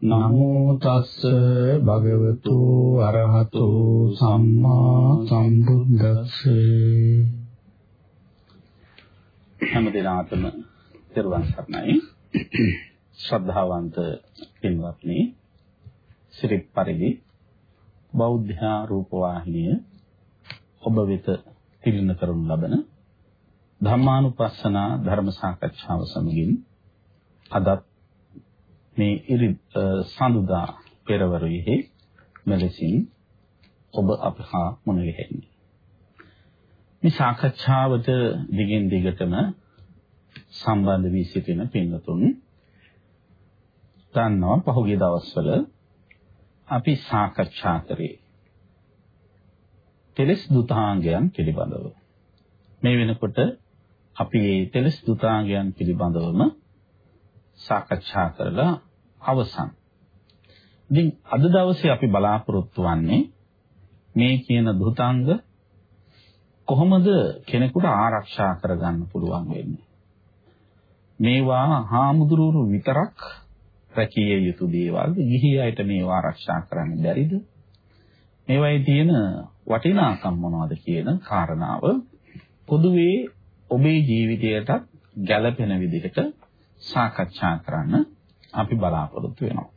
නමෝ තස්ස භගවතු අරහතු සම්මා සම්බුද්දස්ස. හැම දිනාටම පෙරවන් සරණයි. ශ්‍රද්ධාවන්ත පින්වත්නි සිරිත් පරිදි බෞද්ධ රූප වාහිනිය ඔබ වෙත තිළින කරනු ලබන ධම්මානුපස්සනා ධර්ම සාකච්ඡාව සමගින් අදත් මේ ඉරි සඳුදා පෙරවරුවේ මෙලෙසින් ඔබ අපහා මුණ ගැහෙන්නේ. මේ සාකච්ඡාවට දිගින් දිගටම සම්බන්ධ වී සිටින පින්වතුන් දන්නවා පහුගිය දවස්වල අපි සාකච්ඡා කරේ තෙලස් දුතාංගයන් පිළිබඳව. මේ වෙනකොට අපි මේ තෙලස් දුතාංගයන් පිළිබඳවම සාකච්ඡා කරලා අවසන්. ඉතින් අද දවසේ අපි බලාපොරොත්තු වෙන්නේ මේ කියන දුතාංග කොහොමද කෙනෙකුට ආරක්ෂා කරගන්න පුළුවන් වෙන්නේ. මේවා හාමුදුරුවෝ විතරක් රැකිය යුතු දේවල්ද ගිහි අයට මේවා ආරක්ෂා කරන්න බැරිද? මේවායේ තියෙන වටිනාකම් මොනවද කියන කාරණාව පොදුවේ ඔබේ ජීවිතයට ගැළපෙන විදිහට සාකච්ඡා කරන්න අපි බලාපොරොත්තු වෙනවා.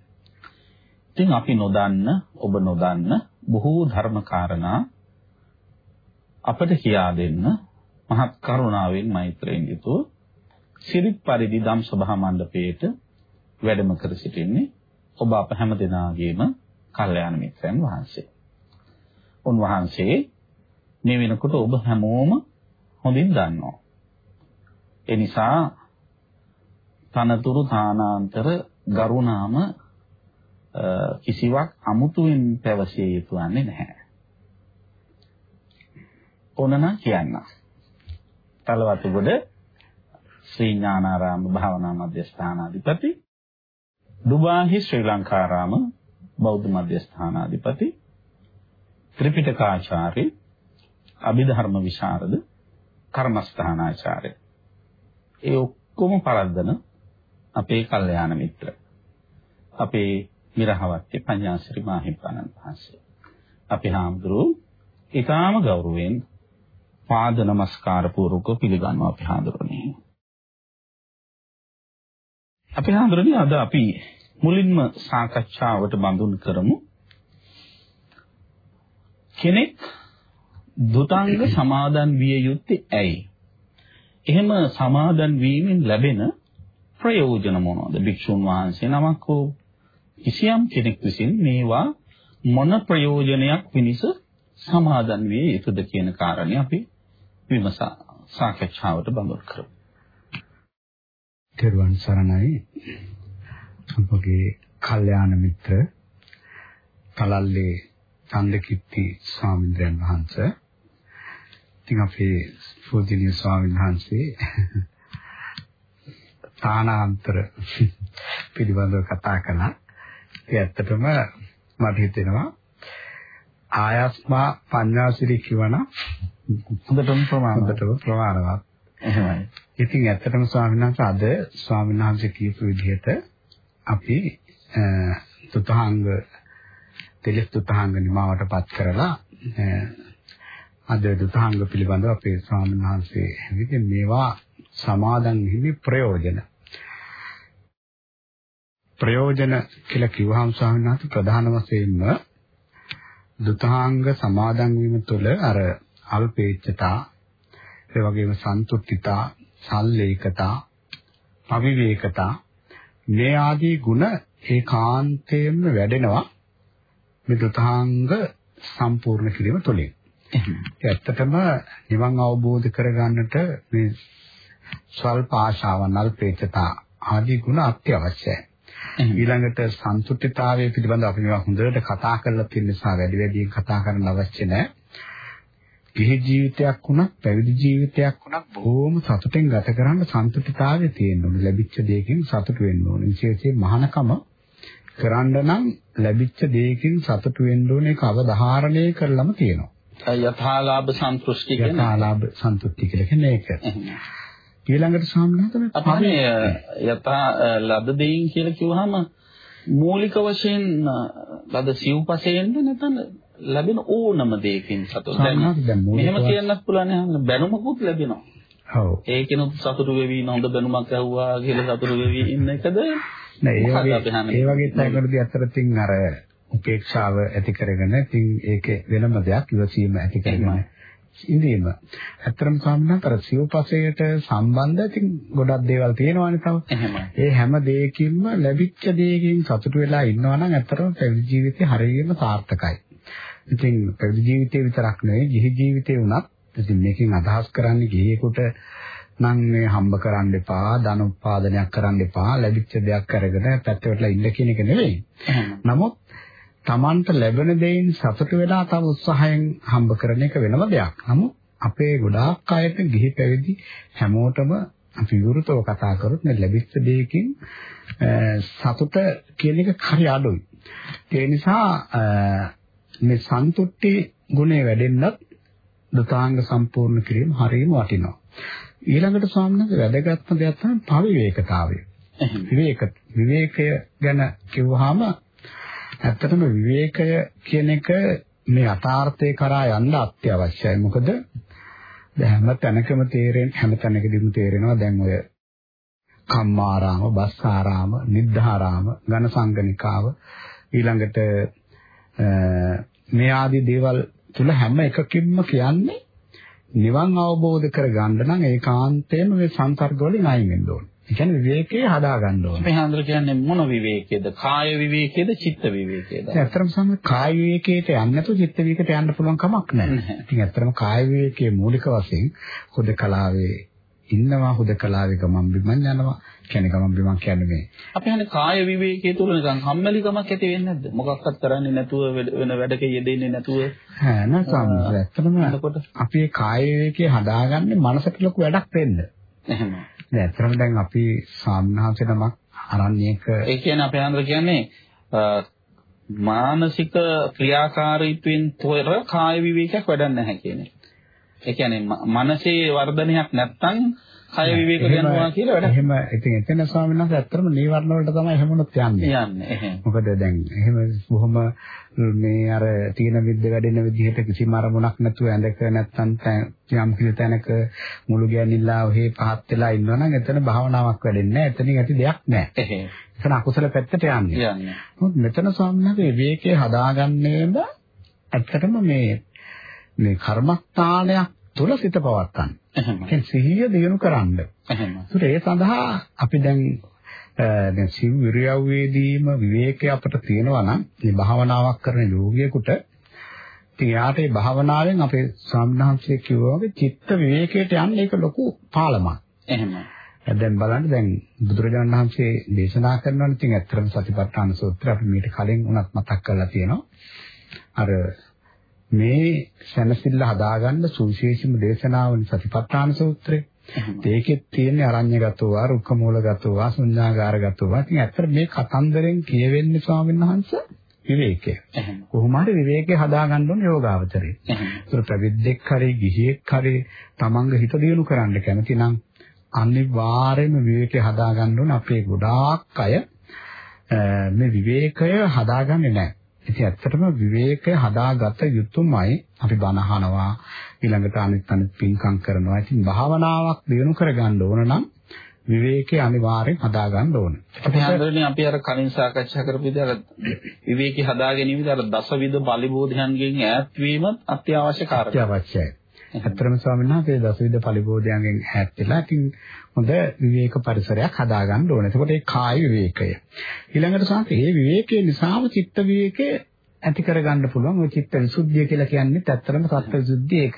ඉතින් අපි නොදන්න ඔබ නොදන්න බොහෝ ධර්ම කාරණා අපට කියා දෙන්න මහත් කරුණාවෙන් මෛත්‍රියෙන් යුතුව සිරිත් පරිදි ධම් සභා මණ්ඩපයේට වැඩම කර සිටින්නේ ඔබ අප හැම දෙනාගේම කල්යාණ මිත්‍රයන් වහන්සේ. උන්වහන්සේ මේ වෙනකොට ඔබ හැමෝම හොඳින් දන්නවා. ඒ නිසා තනතුරු තානාන්තර ගරුණාම කිසිවක් අමුතුවෙන් පැවසිය යුතු වන්නේ නැහැ. ඕනනම් කියන්න. තලවතුගොඩ ශ්‍රී ඥානාරාම භාවනා මධ්‍යස්ථානාධිපති දුබාහි ශ්‍රී ලංකාරාම බෞද්ධ මධ්‍යස්ථානාධිපති ත්‍රිපිටකාචාර්ය අභිධර්ම විශාරද කර්මස්ථානාචාර්ය ඒ ඔක්කොම පරද්දන අපේ කල්යාණ මිත්‍ර අපේ මිරහවත්ති පඤ්ඤාසිරි මාහිම්පාණන් වහන්සේ අපි හාමුදුරුවෝ ඊටාම ගෞරවයෙන් පාද නමස්කාර පූර්වක පිළිගන්නවා අපි හාමුදුරනේ අපි හාමුදුරනේ අද අපි මුලින්ම සාකච්ඡාවට බඳුන් කරමු කෙනෙක් දුතාංග සමාදන් විය යුත්තේ ඇයි? එහෙම සමාදන් වීමෙන් ලැබෙන ප්‍රයෝජන මොනවද? භික්ෂුන් වහන්සේ නමක් හෝ කිසියම් කෙනෙක් විසින් මේවා මොන ප්‍රයෝජනයක් පිණිස සමාදන් විය යුතුද කියන කාරණේ අපි විමසා සාකච්ඡාවට බඳුන් කරමු. තෙරුවන් සරණයි. අපගේ කල්යාණ මිත්‍ර කලල්ලේ චන්දකිත්ති ස්වාමීන් වහන්සේ ඉතින් අපේ පූජනීය ස්වාමීන් වහන්සේ තානාන්තර පිළිබඳව කතා කළා. ඒ ඇත්තටම මට හිතෙනවා ආයස්මා පඤ්ඤාසිරි කිවන හොඳටම ප්‍රමාණවත් ප්‍රමාණවත්. එහෙමයි. ඉතින් ඇත්තටම ස්වාමීන් වහන්සේ අද ස්වාමීන් වහන්සේ කියපු විදිහට අපි තුතහංග තෙලස් දුතාංග නිමාවටපත් කරලා අද දුතාංග පිළිබඳව අපේ ස්වාමීන් වහන්සේ විදිහ මේවා සමාදන් වීමේ ප්‍රයෝජන ප්‍රයෝජන කියලා කිව්වහම ස්වාමීන් වහන්සේ ප්‍රධාන වශයෙන්ම දුතාංග සමාදන් වීම තුළ අර අල්පේච්ඡතා ඒ වගේම සන්තුට්ඨිතා සල්ලේකතා අවිවේකතා මේ ආදී ගුණ ඒකාන්තයෙන්ම වැඩෙනවා මේ දුතාංග සම්පූර්ණ කිරීම තුළින්. ඇත්තටම නිවන් අවබෝධ කරගන්නට මේ ස්වල්ප ආශාවන් අල්පේච්ඡතා ආදී ගුණ අත්‍යවශ්‍යයි. ඊළඟට සන්තුෂ්ඨිතාවය පිළිබඳව අපි මේවා හොඳට කතා කරලා තියෙන නිසා වැඩි වැඩියෙන් කතා කරන්න අවශ්‍ය නැහැ. ගිහි ජීවිතයක් වුණත් පැවිදි ජීවිතයක් වුණත් බොහොම සතුටෙන් ගත කරන්න සන්තුෂ්ඨතාවය තියෙන්න ඕනේ. ලැබිච්ච දෙයකින් සතුටු වෙන්න ඕනේ. විශේෂයෙන් මහානකම කරන්න නම් ලැබිච්ච දෙයකින් සතුටු වෙන්න ඕනේ ඒක අවධාරණය කරලම තියෙනවා. යථාලාභ සන්තුෂ්ටි කියන යථාලාභ සන්තුෂ්ටි කියලා කියන්නේ ඒක. ඊළඟට ස්වාමීන් අපහනේ යථා ලද දෙයින් කියලා කිව්වහම මූලික වශයෙන් ලද සිව්පසයෙන්ද නැත්නම් ලැබෙන ඕනම දෙයකින් සතුට දැන් මෙහෙම කියන්නත් පුළුවන් නේ බැනුමකුත් ලැබෙනවා. ඔව්. ඒකිනුත් සතුටු වෙවි හොඳ බැනුමක් ඇහුවා කියලා සතුටු වෙවි ඉන්න එකද නෑ ඒ වගේ ඒ වගේ තැන්වලදී අතරතින් අර උපේක්ෂාව ඇති කරගෙන ඉතින් ඒකේ වෙනම දෙයක් ඉවසීම ඇති කරගෙන ඉඳීම. ඇත්තටම සම්මත අර සිව්පසයට සම්බන්ධ ඉතින් ගොඩක් දේවල් තියෙනවානේ තව. ඒ හැම දෙයකින්ම ලැබිච්ච දෙයකින් සතුටු වෙලා ඉන්නවා නම් ඇත්තටම පැවිදි ජීවිතේ හරියම සාර්ථකයි. ඉතින් පැවිදි ජීවිතේ විතරක් නෙවෙයි ගිහි ජීවිතේ වුණත් ඉතින් මේකෙන් අදහස් කරන්නේ ගිහියෙකුට නම් මේ හම්බ කරන්න එපා, ධන උත්පාදනයක් කරන්න එපා, ලැබිච්ච දෙයක් අරගෙන පැත්තටලා ඉන්න කියන එක නෙවෙයි. නමුත් Tamanට ලැබෙන දෙයින් සතුට වෙලා තව උත්සාහයෙන් හම්බ කරන එක වෙනම දෙයක්. නමුත් අපේ ගොඩාක් අයට ගිහි පැවිදි හැමෝටම අපි විවෘතව කතා කරොත් මේ ලැබිච්ච දෙයකින් සතුට කියන එක හරි අඩුයි. ඒ නිසා මේ සන්තුට්ටි ගුණය වැඩෙන්නත් දුතාංග සම්පූර්ණ කිරීම හරියම වටිනවා. ඊළඟට ස්වාමීන් වැදගත්ම දෙයක් තමයි පවිවේකතාවය. විවේක විවේකය ගැන කිව්වහම ඇත්තටම විවේකය කියන එක මේ යථාර්ථය කරා යන්න අත්‍යවශ්‍යයි. මොකද දැන් හැම තැනකම තේරෙන හැම තැනකදීම තේරෙනවා දැන් ඔය කම්මාරාම, බස්සාරාම, නිද්ධාරාම, ඝන සංගණිකාව ඊළඟට මේ ආදී දේවල් තුල හැම එකකින්ම කියන්නේ නිවන් අවබෝධ කරගන්න නම් ඒකාන්තයෙන්ම මේ සංසර්ග වලින් අයින් වෙන්න ඕනේ. ඒ කියන්නේ විවේකයේ හදා ගන්න ඕනේ. මේ හන්දර කියන්නේ මොන විවේකයේද? කාය විවේකයේද, චිත්ත විවේකයේද? ඇත්තටම සම කාය විවේකයට යන්න නැතුව චිත්ත විවේකයට යන්න පුළුවන් කමක් නැහැ. ඉතින් ඇත්තටම කාය විවේකයේ මූලික වශයෙන් හුදකලාවේ ඉන්නවා. හුදකලාවේ ගමන් බිමන් යනවා. කියන්නේ ගමන් බිමන් කියන්නේ මේ අපි හන්නේ කාය විවේකයේ තුල නිකන් කම්මැලිකමක් ඇති වෙන්නේ නැද්ද? මොකක්වත් කරන්නේ නැතුව වෙන වැඩක යෙදෙන්නේ නැතුව. ඈ නෑ සම්මත ඇත්තටම අපි කාය විවේකයේ හදාගන්නේ මනසට ලොකු වැඩක් වෙන්න. එහෙම දැන් ඇත්තටම දැන් අපි සාමනාංශ නමක් අරන්නේක ඒ කියන්නේ අපේ හන්දර කියන්නේ මානසික ක්‍රියාකාරීත්වයෙන් තොර කාය විවේකයක් වැඩක් නැහැ කියන්නේ ඒ කියන්නේ මනසේ වර්ධනයක් නැත්තම් කය විවේක ගන්නවා කියලා වැඩ. එහෙම ඉතින් එතන ස්වාමීන් වහන්සේ ඇත්තටම නීවරණ වලට තමයි එහෙමනොත් යන්නේ. යන්නේ. මොකද දැන් එහෙම බොහොම මේ අර තීන විද්ද වැඩෙන විදිහට කිසිම අරමුණක් නැතුව ඇඳක නැත්තම් යම් කිසි තැනක මුළු ගැනිලා ඔහේ පහත් වෙලා ඉන්නවනම් එතන භාවනාවක් වැඩෙන්නේ නැහැ. එතනින් ඇති දෙයක් නැහැ. එතන අකුසල පැත්තට යන්නේ. යන්නේ. මොකද මෙතන ස්වාමීන් වහන්සේ විවේකයේ හදාගන්නේම ඇත්තටම මේ මේ කර්මස්ථානයක් තුල සිත පවත්තන්න. එහෙම. ඒ සිහිය දිනු කරන්න. එහෙම. ඒ සඳහා අපි දැන් දැන් සිව් විරියව්වේදීම විවේකය අපිට තියෙනවා නම් මේ භාවනාවක් කරන යෝගියෙකුට ඉතින් යාට මේ භාවනාවෙන් අපේ ස්වාමීන් කිව්වා වගේ චිත්ත විවේකයට යන්නේ ඒක ලොකු පාලමක්. එහෙම. දැන් බලන්න දැන් බුදුරජාණන් වහන්සේ දේශනා කරනවානේ ඉතින් ඇත්තටම සතිපට්ඨාන සූත්‍රය අපි මීට කලින් උනත් මතක් කරලා තියෙනවා. අර මේ සැනසෙල්ල හදාගන්න සුවිශේෂම දේශනාවනි සතිපට්ඨාන සූත්‍රය. ඒකෙත් තියෙන්නේ අරඤ්‍යගතව, රුක්කමූලගතව, ශුන්‍යාගාරගතව. ඉතින් ඇත්තට මේ කතන්දරෙන් කියවෙන්නේ ස්වාමීන් වහන්සේ විවේකය. කොහොම හරි විවේකේ හදාගන්න ඕන යෝගාවචරේ. ඒතර ප්‍රවිද්දෙක් හරි ගිහියෙක් හරි තමන්ගේ හිත දියුණු කරන්න කැමති නම් අනිවාර්යයෙන්ම විවේකේ හදාගන්න ඕන අපේ ගොඩාක් අය මේ විවේකය හදාගන්නේ නැහැ. ඉතින් ඇත්තටම විවේකය හදාගත යුතුමයි. අපි බණ අහනවා ඊළඟට අනිත් අනිත් පින්කම් කරනවා. ඉතින් භාවනාවක් දිනු කරගන්න ඕන නම් විවේකේ අනිවාර්යෙන් හදාගන්න ඕන. අපි හඳුනන්නේ අපි අර කලින් සාකච්ඡා කරපු විදිහට විවේකී හදා ගැනීමද අර දසවිධ පරිබෝධයන්ගෙන් ඈත් වීමත් අත්‍යවශ්‍ය කාරණයක්. අත්‍යවශ්‍යයි. ඇත්තටම ස්වාමීන් වහන්සේ දසවිධ පරිබෝධයන්ගෙන් ඈත් වෙලා ඉතින් හොඳ විවේක පරිසරයක් හදාගන්න ඕනේ. එතකොට ඒ කාය විවේකය. ඊළඟට සාකේ මේ විවේකයේ නිසාම චිත්ත විවේකය ඇති කරගන්න පුළුවන්. ওই චිත්ත විසුද්ධිය කියලා කියන්නේ ඇත්තටම සත්‍ය විසුද්ධිය ඒක.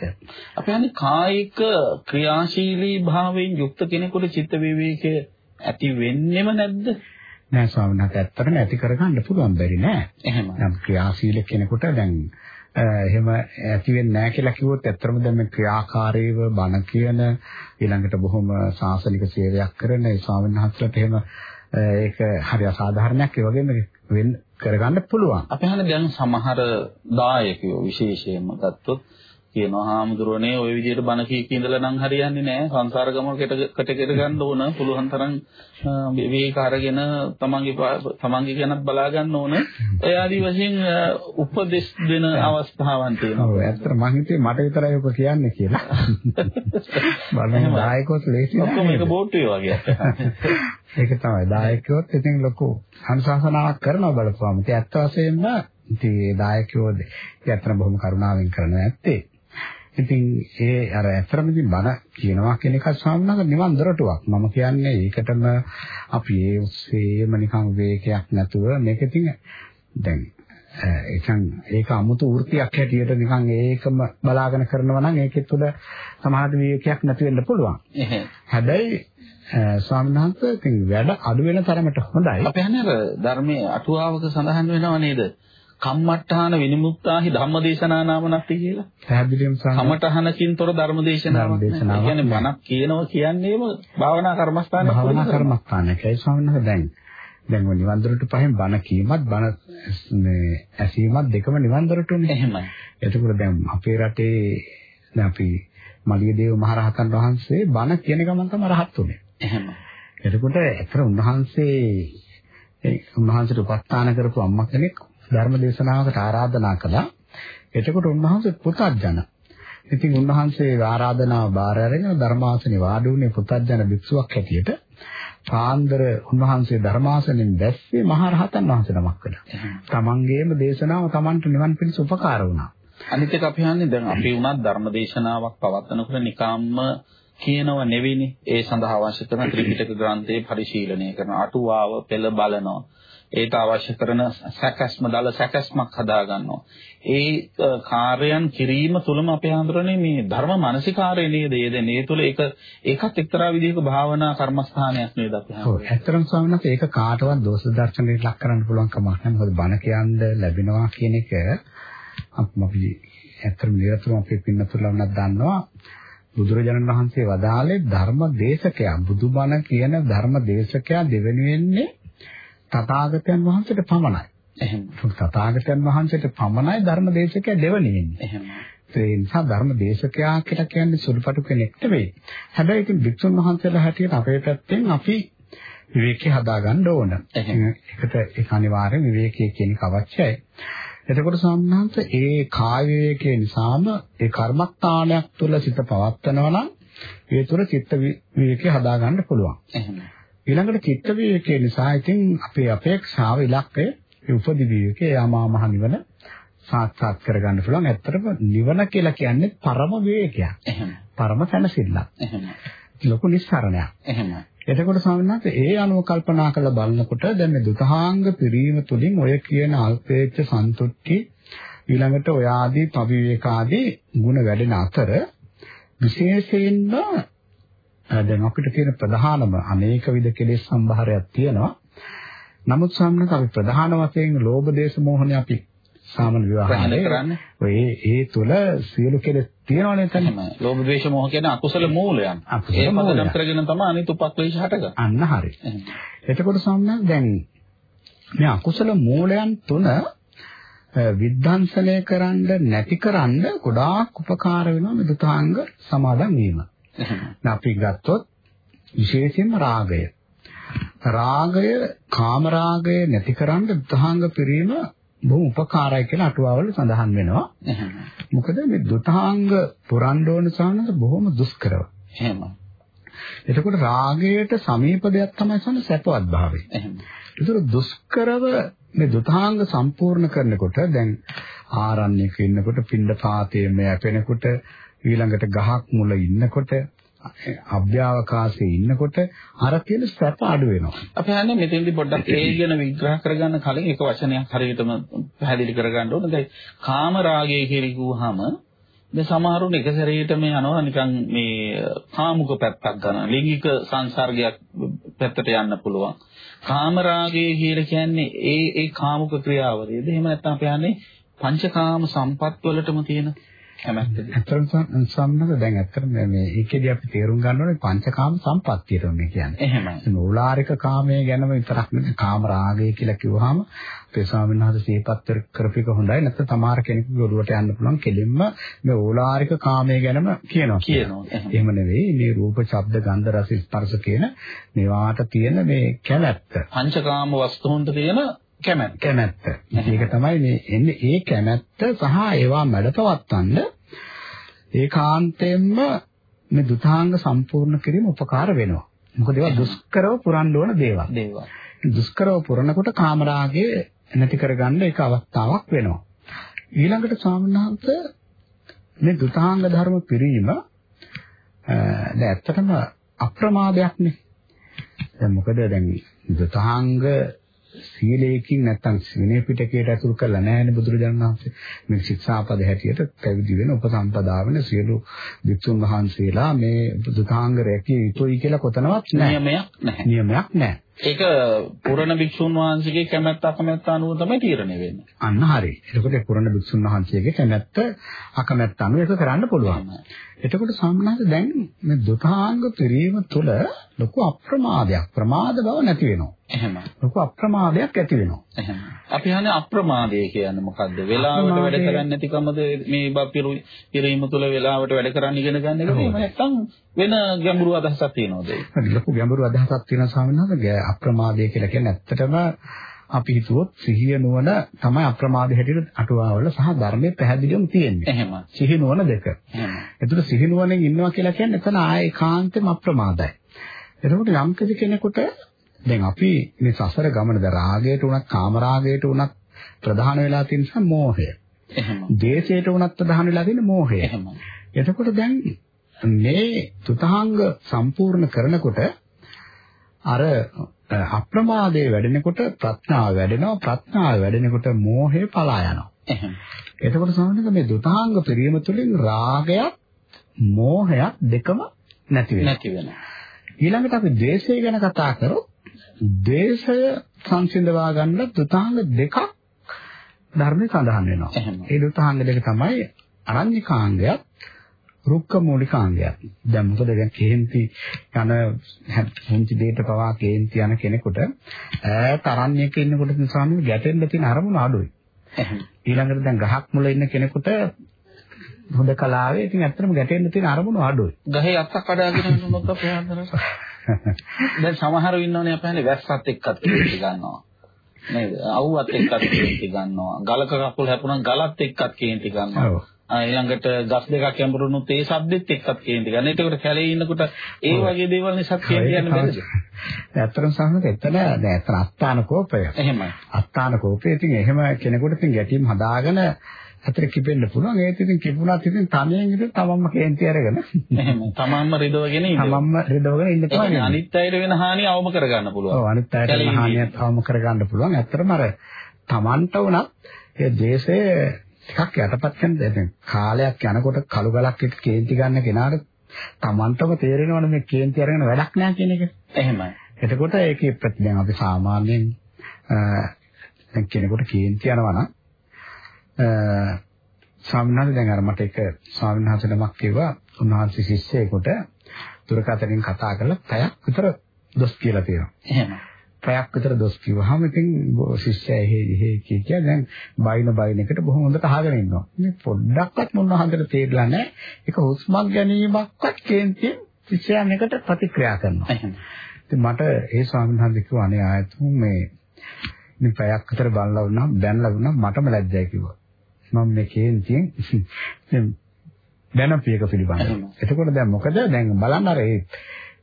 අපි හන්නේ කායික ක්‍රියාශීලී භාවයෙන් යුක්ත කෙනෙකුට චිත්ත විවේකය ඇති වෙන්නේම නැද්ද? නෑ ස්වාමීන් වහන්සේ ඇත්තටම ඇති කරගන්න පුළුවන් බැරි නෑ. එහෙම. නම් ක්‍රියාශීල කෙනෙකුට දැන් එහෙම ඇති වෙන්නේ නැහැ කියලා කිව්වොත් ඇත්තටම දැන් මේ ක්‍රියාකාරීව බණ කියන ඊළඟට බොහොම සාසනික සේවයක් කරන ඒ ස්වාමීන් වහන්සේලාට එහෙම ඒක හරි අසාධාරණයක් ඒ වගේම වෙන්න කරගන්න පුළුවන්. අපි හන්නේ දැන් සමහර දායකයෝ විශේෂයෙන්ම ගත්තොත් කියනවා හාමුදුරනේ ওই විදිහට බණ කී කී නම් හරියන්නේ නැහැ සංසාර ගමන කට කට ගන්න ඕන. පුළුවන් තරම් විවේක අරගෙන තමන්ගේ තමන්ගේ ගැනත් බලා ගන්න ඕන. ඒ ආදි වශයෙන් උපදෙස් දෙන අවස්ථාවන් තියෙනවා. ඔව් ඇත්තට මම හිතුවේ මට විතරයි ඔක කියන්නේ කියලා. බලන්න දායකෝත් ලේසි ඔක්කොම එක බෝට්ටුවේ වගේ. ඒක තමයි. දායකයෝත් ඉතින් ලොකු අනුශාසනාවක් කරනවා බලපුවාම. ඉතින් ඇත්ත වශයෙන්ම ඉතින් ඒ දායකයෝ ඇත්තට බොහොම කරුණාවෙන් කරනවා ඇත්තේ ඉතින් ඒ අර ඇත්තටම ඉතින් බණ කියනවා කියන එක ස්වාමීනාගේ නිවන් දොරටුවක්. මම කියන්නේ ඒකටම අපි ඒ ඔස්සේම නිකන් වේගයක් නැතුව මේක ඉතින් දැන් ඒකන් ඒක 아무තු වෘත්තියක් හැටියට නිකන් ඒකම බලාගෙන කරනවා නම් ඒකෙත් තුළ සමහර විවේකයක් නැති වෙන්න පුළුවන්. හැබැයි ස්වාමීන් වහන්සේ ඉතින් වැඩ අඩු වෙන තරමට හොඳයි. අපි හන්නේ අර ධර්මයේ අටුවාවක සඳහන් වෙනව නේද? කම්මට්ටහන විනිමුක්තාහි ධම්මදේශනා නාමනත්ති කියලා. පැහැදිලිවම සම්මත. කමටහනකින් තොර ධර්මදේශනාවක්. ඒ කියන්නේ මනක් කියනවා කියන්නේම භාවනා කර්මස්ථානයක්. භාවනා කර්මස්ථානයකයි ස්වාමීන් වහන්සේ දැන් දැන් ඔය නිවන් දොරට පහෙන් බණ කීමත් බණ මේ ඇසීමත් දෙකම නිවන් දොරටුනේ. එහෙමයි. එතකොට දැන් අපේ රටේ දැන් අපි මලියදේව මහරහතන් වහන්සේ බණ කියන ගමන් තමයි රහත් උනේ. එහෙමයි. එතකොට ඇත්තට උන්වහන්සේ ඒ උන්වහන්සේට උපස්ථාන කරපු අම්මා කෙනෙක් ධර්ම දේශනාවකට ආරාධනා කළා. එතකොට උන්වහන්සේ පුතත්ජන. ඉතින් උන්වහන්සේ ආරාධනාව බාර අරගෙන ධර්මාසනේ වාඩි වුණේ පුතත්ජන භික්ෂුවක් හැටියට. පාන්දර උන්වහන්සේ ධර්මාසනෙන් දැස්සේ මහරහතන් වහන්සේ නමක් කළා. තමන්ගේම දේශනාව තමන්ට නිවන් පිණිස උපකාර වුණා. අනිත් එක අපි හන්නේ දැන් අපි උනත් ධර්ම දේශනාවක් පවත්වනකොට නිකම්ම කියනව නෙවෙයිනේ ඒ සඳහා අවශ්‍ය කරන ත්‍රිපිටක ග්‍රන්ථය පරිශීලනය කරන අටුවාව පෙළ බලනවා ඒට අවශ්‍ය කරන සැකස්ම දල සැකස්මක් හදා ගන්නවා. ඒ කාර්යයන් කිරීම තුළම අපේ හඳුරන්නේ මේ ධර්ම මානසිකාරය නේද? ඒ තුළ ඒක ඒකත් එක්තරා විදිහක භාවනා කර්මස්ථානයක් නේද අපි හඳුරන්නේ. ඔව් ඇත්තටම ස්වාමීන් වහන්සේ ඒක කාටවත් දෝෂ දර්ශනයට ලක් කරන්න පුළුවන් කමක් නැහැ. මොකද බණ කියන්න ලැබෙනවා කියන එක අපි ඇත්තටම නිරතුරුව අපේ පින්නතුලා වුණත් දන්නවා. බුදුරජාණන් වහන්සේ වදාළේ ධර්ම දේශකයා බුදුබණ කියන ධර්ම දේශකයා දෙවෙනි වෙන්නේ තථාගතයන් වහන්සේට පමණයි. එහෙම. තථාගතයන් වහන්සේට පමණයි ධර්ම දේශකයා දෙවෙනි වෙන්නේ. එහෙම. ඒ නිසා ධර්ම දේශකයා කියලා කියන්නේ සුළුපටු කෙනෙක් නෙවෙයි. හැබැයි ඉතින් භික්ෂුන් වහන්සේලා හැටියට අපේ පැත්තෙන් අපි විවේකී හදාගන්න ඕන. ඒකට ඒක අනිවාර්යෙන් විවේකී කියන අවශ්‍යයි. එතකොට සම්හාන්ත ඒ කාය විවේකයේ නිසාම ඒ කර්මස්ථානයක් තුළ සිත පවත්නවා නම් ඒ තුළ චිත්ත විවේකී හදාගන්න පුළුවන්. එහෙමයි. ඊළඟට චිත්ත විවේකයේ නිසා ඉතින් අපේ අපේක්ෂාව ඉලක්කය උපදි විවේකයේ යාමා මහ නිවන සාක්ෂාත් කරගන්න පුළුවන්. ඇත්තටම නිවන කියලා කියන්නේ පරම විවේකයක්. එහෙම. පරම සැනසෙල්ලක්. එහෙම. ලොකු නිස්සාරණයක්. එහෙම. එතකොට ස්වාමීනාත් ඒ අනුව කල්පනා කරලා බලනකොට දැන් මේ දුතහාංග පිරීම තුලින් ඔය කියන අල්පේච්ඡ සන්තුට්ටි ඊළඟට ඔය ආදී පවිවේක ආදී ಗುಣ වැඩෙන අතර විශේෂයෙන්ම දැන් අපිට තියෙන ප්‍රධානම අනේක විද කෙලෙස් සම්භාරයක් තියෙනවා. නමුත් සාමාන්‍යයෙන් අපි ප්‍රධාන වශයෙන් ලෝභ දේශ මොහොනේ අපි සාමාන්‍ය විවාහයේ කරන්නේ. ඔය ඒ තුල සියලු කෙලෙස් තියෙනවනේ එතන. ලෝභ ද්වේෂ මොහ කියන අකුසල මූලයන්. ඒ පදනම් කරගෙන තමයි අනිත් උපක්ලේශ හටගන්නේ. අන්න හරි. එතකොට සාමාන්‍යයෙන් දැන් මේ අකුසල මූලයන් තුන විද්ධාංශනය කරන්න නැතිකරන්න ගොඩාක් උපකාර වෙනවා මේ දුතාංග සමාදන් වීම. අපි ගත්තොත් විශේෂයෙන්ම රාගය. රාගය, කාම රාගය නැතිකරන්න දුතාංග පිරීම බොහොම උපකාරයි කියලා අටුවාවල සඳහන් වෙනවා. මොකද මේ දුතාංග පුරන්න ඕන සානස බොහොම දුෂ්කරව. එහෙමයි. එතකොට රාගයට සමීප දෙයක් තමයි සන සැපවත් භාවය. එහෙමයි. ඒතර දුෂ්කරව මේ දුතාංග සම්පූර්ණ කරනකොට දැන් ආරණ්‍යක ඉන්නකොට පින්ඩ පාතයේ මේ අපෙනකොට ඊළඟට ගහක් මුල ඉන්නකොට අභ්‍යවකාශයේ ඉන්නකොට අර තියෙන සැප අඩු වෙනවා. අපි හන්නේ මෙතෙන්දි පොඩ්ඩක් ඒ ගැන විග්‍රහ කරගන්න කලින් එක වචනයක් හරියටම පැහැදිලි කරගන්න ඕන. දැන් කාම රාගය කියලා කිව්වහම දැන් සමහරුන් එක සැරේටම යනවා නිකන් මේ කාමුක පැත්තක් ගන්න. ලිංගික සංසර්ගයක් පැත්තට යන්න පුළුවන්. කාම රාගය කියලා කියන්නේ ඒ ඒ කාමුක ක්‍රියාවලියද එහෙම නැත්නම් අපි යන්නේ පංචකාම සම්පත් වලටම තියෙන කැමැත්තද? ඇත්තටම සම්මත දැන් ඇත්තටම මේ ඒකෙදි අපි තේරුම් ගන්න ඕනේ පංචකාම සම්පත්තියට මේ කියන්නේ. එහෙමයි. මූලාරික කාමයේ ගැනම විතරක් නෙවෙයි කාම රාගය කියලා කිව්වහම අපේ ස්වාමීන් වහන්සේ සිහිපත් කරපික හොඳයි. නැත්නම් තමාර කෙනෙකුගේ ඔළුවට යන්න පුළුවන් කෙලින්ම මේ ඕලාරික කාමයේ ගැනම කියනවා. කියනවා. එහෙම නෙවෙයි මේ රූප, ශබ්ද, ගන්ධ, රස, ස්පර්ශ කියන මේවාට තියෙන මේ කැමැත්ත. පංචකාම වස්තුන්ට තියෙන කැමැත්ත. කැමැත්ත. ඒක තමයි මේ එන්නේ ඒ කැමැත්ත සහ ඒවා මැඩපවත්තන්න ඒකාන්තයෙන්ම මේ දුතාංග සම්පූර්ණ කිරීම උපකාර වෙනවා. මොකද ඒවා දුෂ්කරව පුරන්න ඕන දේවල්. දේවල්. දුෂ්කරව පුරනකොට කාමරාගය නැති කරගන්න එක අවස්ථාවක් වෙනවා. ඊළඟට සාමනාන්ත මේ දුතාංග ධර්ම පිරීම දැන් ඇත්තටම අප්‍රමාදයක්නේ. දැන් මොකද දැන් දුතාංග සීලයකින් නැත්තම් විනය පිටකයට ඇතුල් කරලා නැහැනේ බුදුරජාණන් වහන්සේ. මේ ශික්ෂාපද හැටියට පැවිදි වෙන උපසම්පදා වෙන සියලු වික්ෂුන් වහන්සේලා මේ දුතාංග රැකිය යුතුයි කියලා කොතනවත් නැහැ. නියමයක් නැහැ. නියමයක් නැහැ. ඒක පුරණ භික්ෂුන් වහන්සේගේ කැමැත්ත අකමැත්ත අනුව තමයි තීරණය වෙන්නේ. අන්න හරි. එතකොට පුරණ භික්ෂුන් වහන්සේගේ කැමැත්ත අකමැත්ත අනුව ඒක කරන්න පුළුවන්. එතකොට සම්මානස දැන් මේ දුතාංග පිරීම තුළ ලොකු අප්‍රමාදයක් ප්‍රමාද බව නැති වෙනවා. එහෙම. ලොකු අප්‍රමාදයක් ඇති වෙනවා. එහෙම. අපි හන්නේ අප්‍රමාදය කියන්නේ මොකද්ද? වෙලාවට වැඩ කරන්නේ නැතිකමද මේ බපිරු පිරීම තුළ වෙලාවට වැඩ කරන්න ඉගෙන ගන්න එකද? එහෙම නැත්නම් වෙන ගැඹුරු අදහසක් තියෙනවද? ලොකු ගැඹුරු අදහසක් තියෙන ස්වාමීන් අප්‍රමාදය කියලා කියන්නේ ඇත්තටම අපි හිතුවොත් සිහිය නුවණ තමයි අප්‍රමාද හැටියට අටුවාවල සහ ධර්මයේ පැහැදිලිවම තියෙන්නේ. එහෙම. සිහිය නුවණ දෙක. එහෙම. එතකොට සිහිය නුවණෙන් ඉන්නවා කියලා කියන්නේ එතන ආයේ කාන්තෙම අප්‍රමාදයි. එතකොට යම් කෙනෙකුට දැන් අපි මේ සසර ගමනද රාගයට උනත් කාම රාගයට උනත් ප්‍රධාන වෙලා තියෙන නිසා මෝහය. එහෙම. දේශයට උනත් ප්‍රධාන වෙලා තියෙන මෝහය. එහෙම. එතකොට දැන් මේ තුතහංග සම්පූර්ණ කරනකොට අර අප්‍රමාදයේ වැඩෙනකොට ප්‍රඥාව වැඩෙනවා ප්‍රඥාව වැඩෙනකොට මෝහය පලා යනවා. එතකොට සමහරවිට මේ දුතාංග පිරීම තුළින් රාගයක් මෝහයක් දෙකම නැති වෙනවා. නැති වෙනවා. ඊළඟට අපි ද්වේෂය ගැන කතා කරොත් ද්වේෂය සංසිඳවා ගන්න දුතාංග දෙකක් ධර්මයේ සඳහන් වෙනවා. ඒ දුතාංග දෙක තමයි අරඤ්‍යකාංගයත් රුක්ක මූලිකාංගයක්. දැන් මොකද දැන් කේන්ති යන පුංචි දෙයකට පවා කේන්ති යන කෙනෙකුට ඈත අරණ්‍යයක ඉන්නකොට ස්වාමීන් ගැටෙන්න තියෙන අරමුණ අඩුයි. ඊළඟට දැන් ගහක් මුල ඉන්න කෙනෙකුට හොඳ කලාවේ ඉතින් ඇත්තටම ගැටෙන්න තියෙන අරමුණ අඩුයි. ගහේ අත්තක් කඩාගෙන යනකොට අපේ හන්දරස. දැන් සමහරව ඉන්නෝනේ අපහනේ වැස්සත් එක්කත් ගන්නවා. නේද? අවුවත් එක්කත් කේන්ති ගන්නවා. ගලක කකුල් හැපුණා ගලත් එක්කත් කේන්ති ගන්නවා. ඊළඟට ගස් දෙකක් යඹරුනොත් ඒ ශබ්දෙත් එක්කත් කේන්ති ගන්න. ඒකට කැලේ ඉන්නකොට ඒ වගේ දේවල් නිසා කේන්ති යන්න බැරිද? ඇත්තටම සමහරවිට එතන දැන් අස්ථාන කෝපය. එහෙමයි. අස්ථාන කෝපය ඉතින් එහෙම කෙනෙකුට ඉතින් ගැටීම් හදාගෙන අතර කිපෙන්න පුළුවන්. ඒත් ඉතින් කිපුණත් ඉතින් තනියෙන් ඉතින් තමන්ම කේන්ති අරගෙන. තමන්ම රිදවගෙන ඉන්න. තමන්ම රිදවගෙන ඉන්න තමයි. අනිත් අයට වෙන හානිය අවම කරගන්න පුළුවන්. ඔව් අනිත් අයට වෙන හානියත් අවම කරගන්න පුළුවන්. ඇත්තටම අර තමන්ට උනත් ඒ දේශය ටිකක් යටපත් කරන දැන් කාලයක් යනකොට කළු ගලක් එක කේන්ති ගන්න කෙනාට Tamanටම තේරෙනවනේ මේ කේන්ති අරගෙන වැඩක් නැහැ කියන එක. එහෙමයි. එතකොට ඒකේ ප්‍රතිදැන් අපි සාමාන්‍යයෙන් දැන් කෙනෙකුට කේන්ති යනවා නම් ස්වාමීන් දැන් අර මට එක ස්වාමීන් වහන්සේ නමක් කිව්වා උන්වහන්සේ ශිෂ්‍යයෙකුට දුරකථනයෙන් කතා කරලා පැයක් විතර දොස් කියලා තියෙනවා. එහෙමයි. පැයක් විතර දොස් කිව්වහම ඉතින් ශිෂ්‍යයා එහෙ එහෙ කිය කිය දැන් බයින බයින එකට බොහොම හොඳට අහගෙන ඉන්නවා. මේ පොඩ්ඩක්වත් මොනවාහන්දට තේරෙලා නැහැ. ඒක හුස්මක් ගැනීමක්වත් කේන්තියෙන් ශිෂ්‍යයන් එකට ප්‍රතික්‍රියා කරනවා. ඉතින් මට ඒ ස්වාමීන් වහන්සේ කිව්වා අනේ ආයතුම් මේ මේ පැයක් විතර බලලා වුණා බැනලා වුණා මටම ලැජ්ජයි කිව්වා. මම මේ කේන්තියෙන් දැනපියක පිළිබඳව. එතකොට දැන් මොකද දැන් බලන්න අර ඒ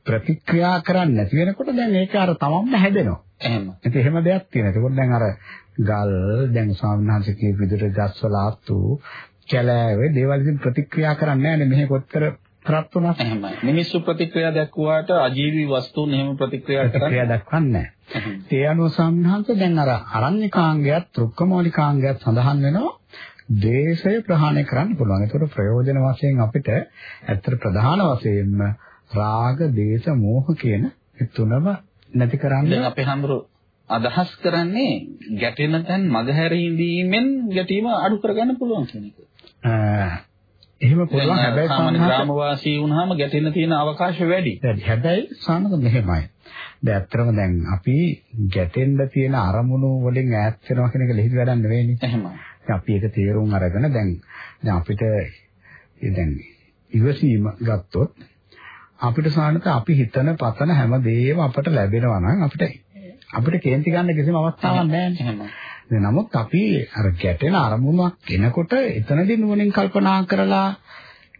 ප්‍රතික්‍රියා කරන්නේ නැති වෙනකොට දැන් ඒක අර තමන්ම හැදෙනවා. එහෙම. ඉතින් එහෙම දෙයක් තියෙනවා. ඒකෝට දැන් අර ගල් දැන් ස්වාමීන් වහන්සේ කියපු විදිහට ගස්වල ආත්තු කැලෑවේ දේවල් ඉතින් ප්‍රතික්‍රියා කරන්නේ නැහැ නේ මෙහෙ කොච්චර කරත් උනත්. එහෙමයි. මිනිස්සු ප්‍රතික්‍රියා දක්වාට අජීවී වස්තුන් එහෙම ප්‍රතික්‍රියා කරන්නේ ප්‍රතික්‍රියා දක්වන්නේ නැහැ. ඒ අනුව ස්වාමීන් දැන් අර අරණ්‍යකාංගයත් රුක්කමූලිකාංගයත් සඳහන් වෙනවා. දේශය ප්‍රහාණය කරන්න පුළුවන්. ඒකට ප්‍රයෝජන වශයෙන් අපිට ඇත්තට ප්‍රධාන වශයෙන්ම රාග, දේශ, මෝහ කියන තුනම නැති කරන්න දැන් අපේ හැමරු අදහස් කරන්නේ ගැටෙන තැන් මගහැරීමෙන් ගැටීම අඩු කරගන්න පුළුවන් කියන එක. එහෙම පුළුවන් හැබැයි සාමාන්‍ය ග්‍රාමවාසී වුණාම ගැටෙන්න තියෙන අවකාශය වැඩි. හැබැයි සානක මෙහෙමයි. දැන් ඇත්තටම දැන් අපි ගැටෙන්න තියෙන අරමුණු වලින් ඈත් වෙනවා කියන එක ලිහිල් වැඩක් නෙවෙයිනේ. එහෙමයි. අපි ඒක තේරුම් අරගෙන දැන් දැන් අපිට දැන් ඉවසීම ගත්තොත් අපිට සානක අපි හිතන පතන හැම දෙයක්ම අපට ලැබෙනවා නම් අපිට අපිට කේන්ති ගන්න කිසිම අවස්ථාවක් නැහැ. නමුත් අපි අර ගැටෙන අරමුණක් එනකොට එතනදී නුවණින් කල්පනා කරලා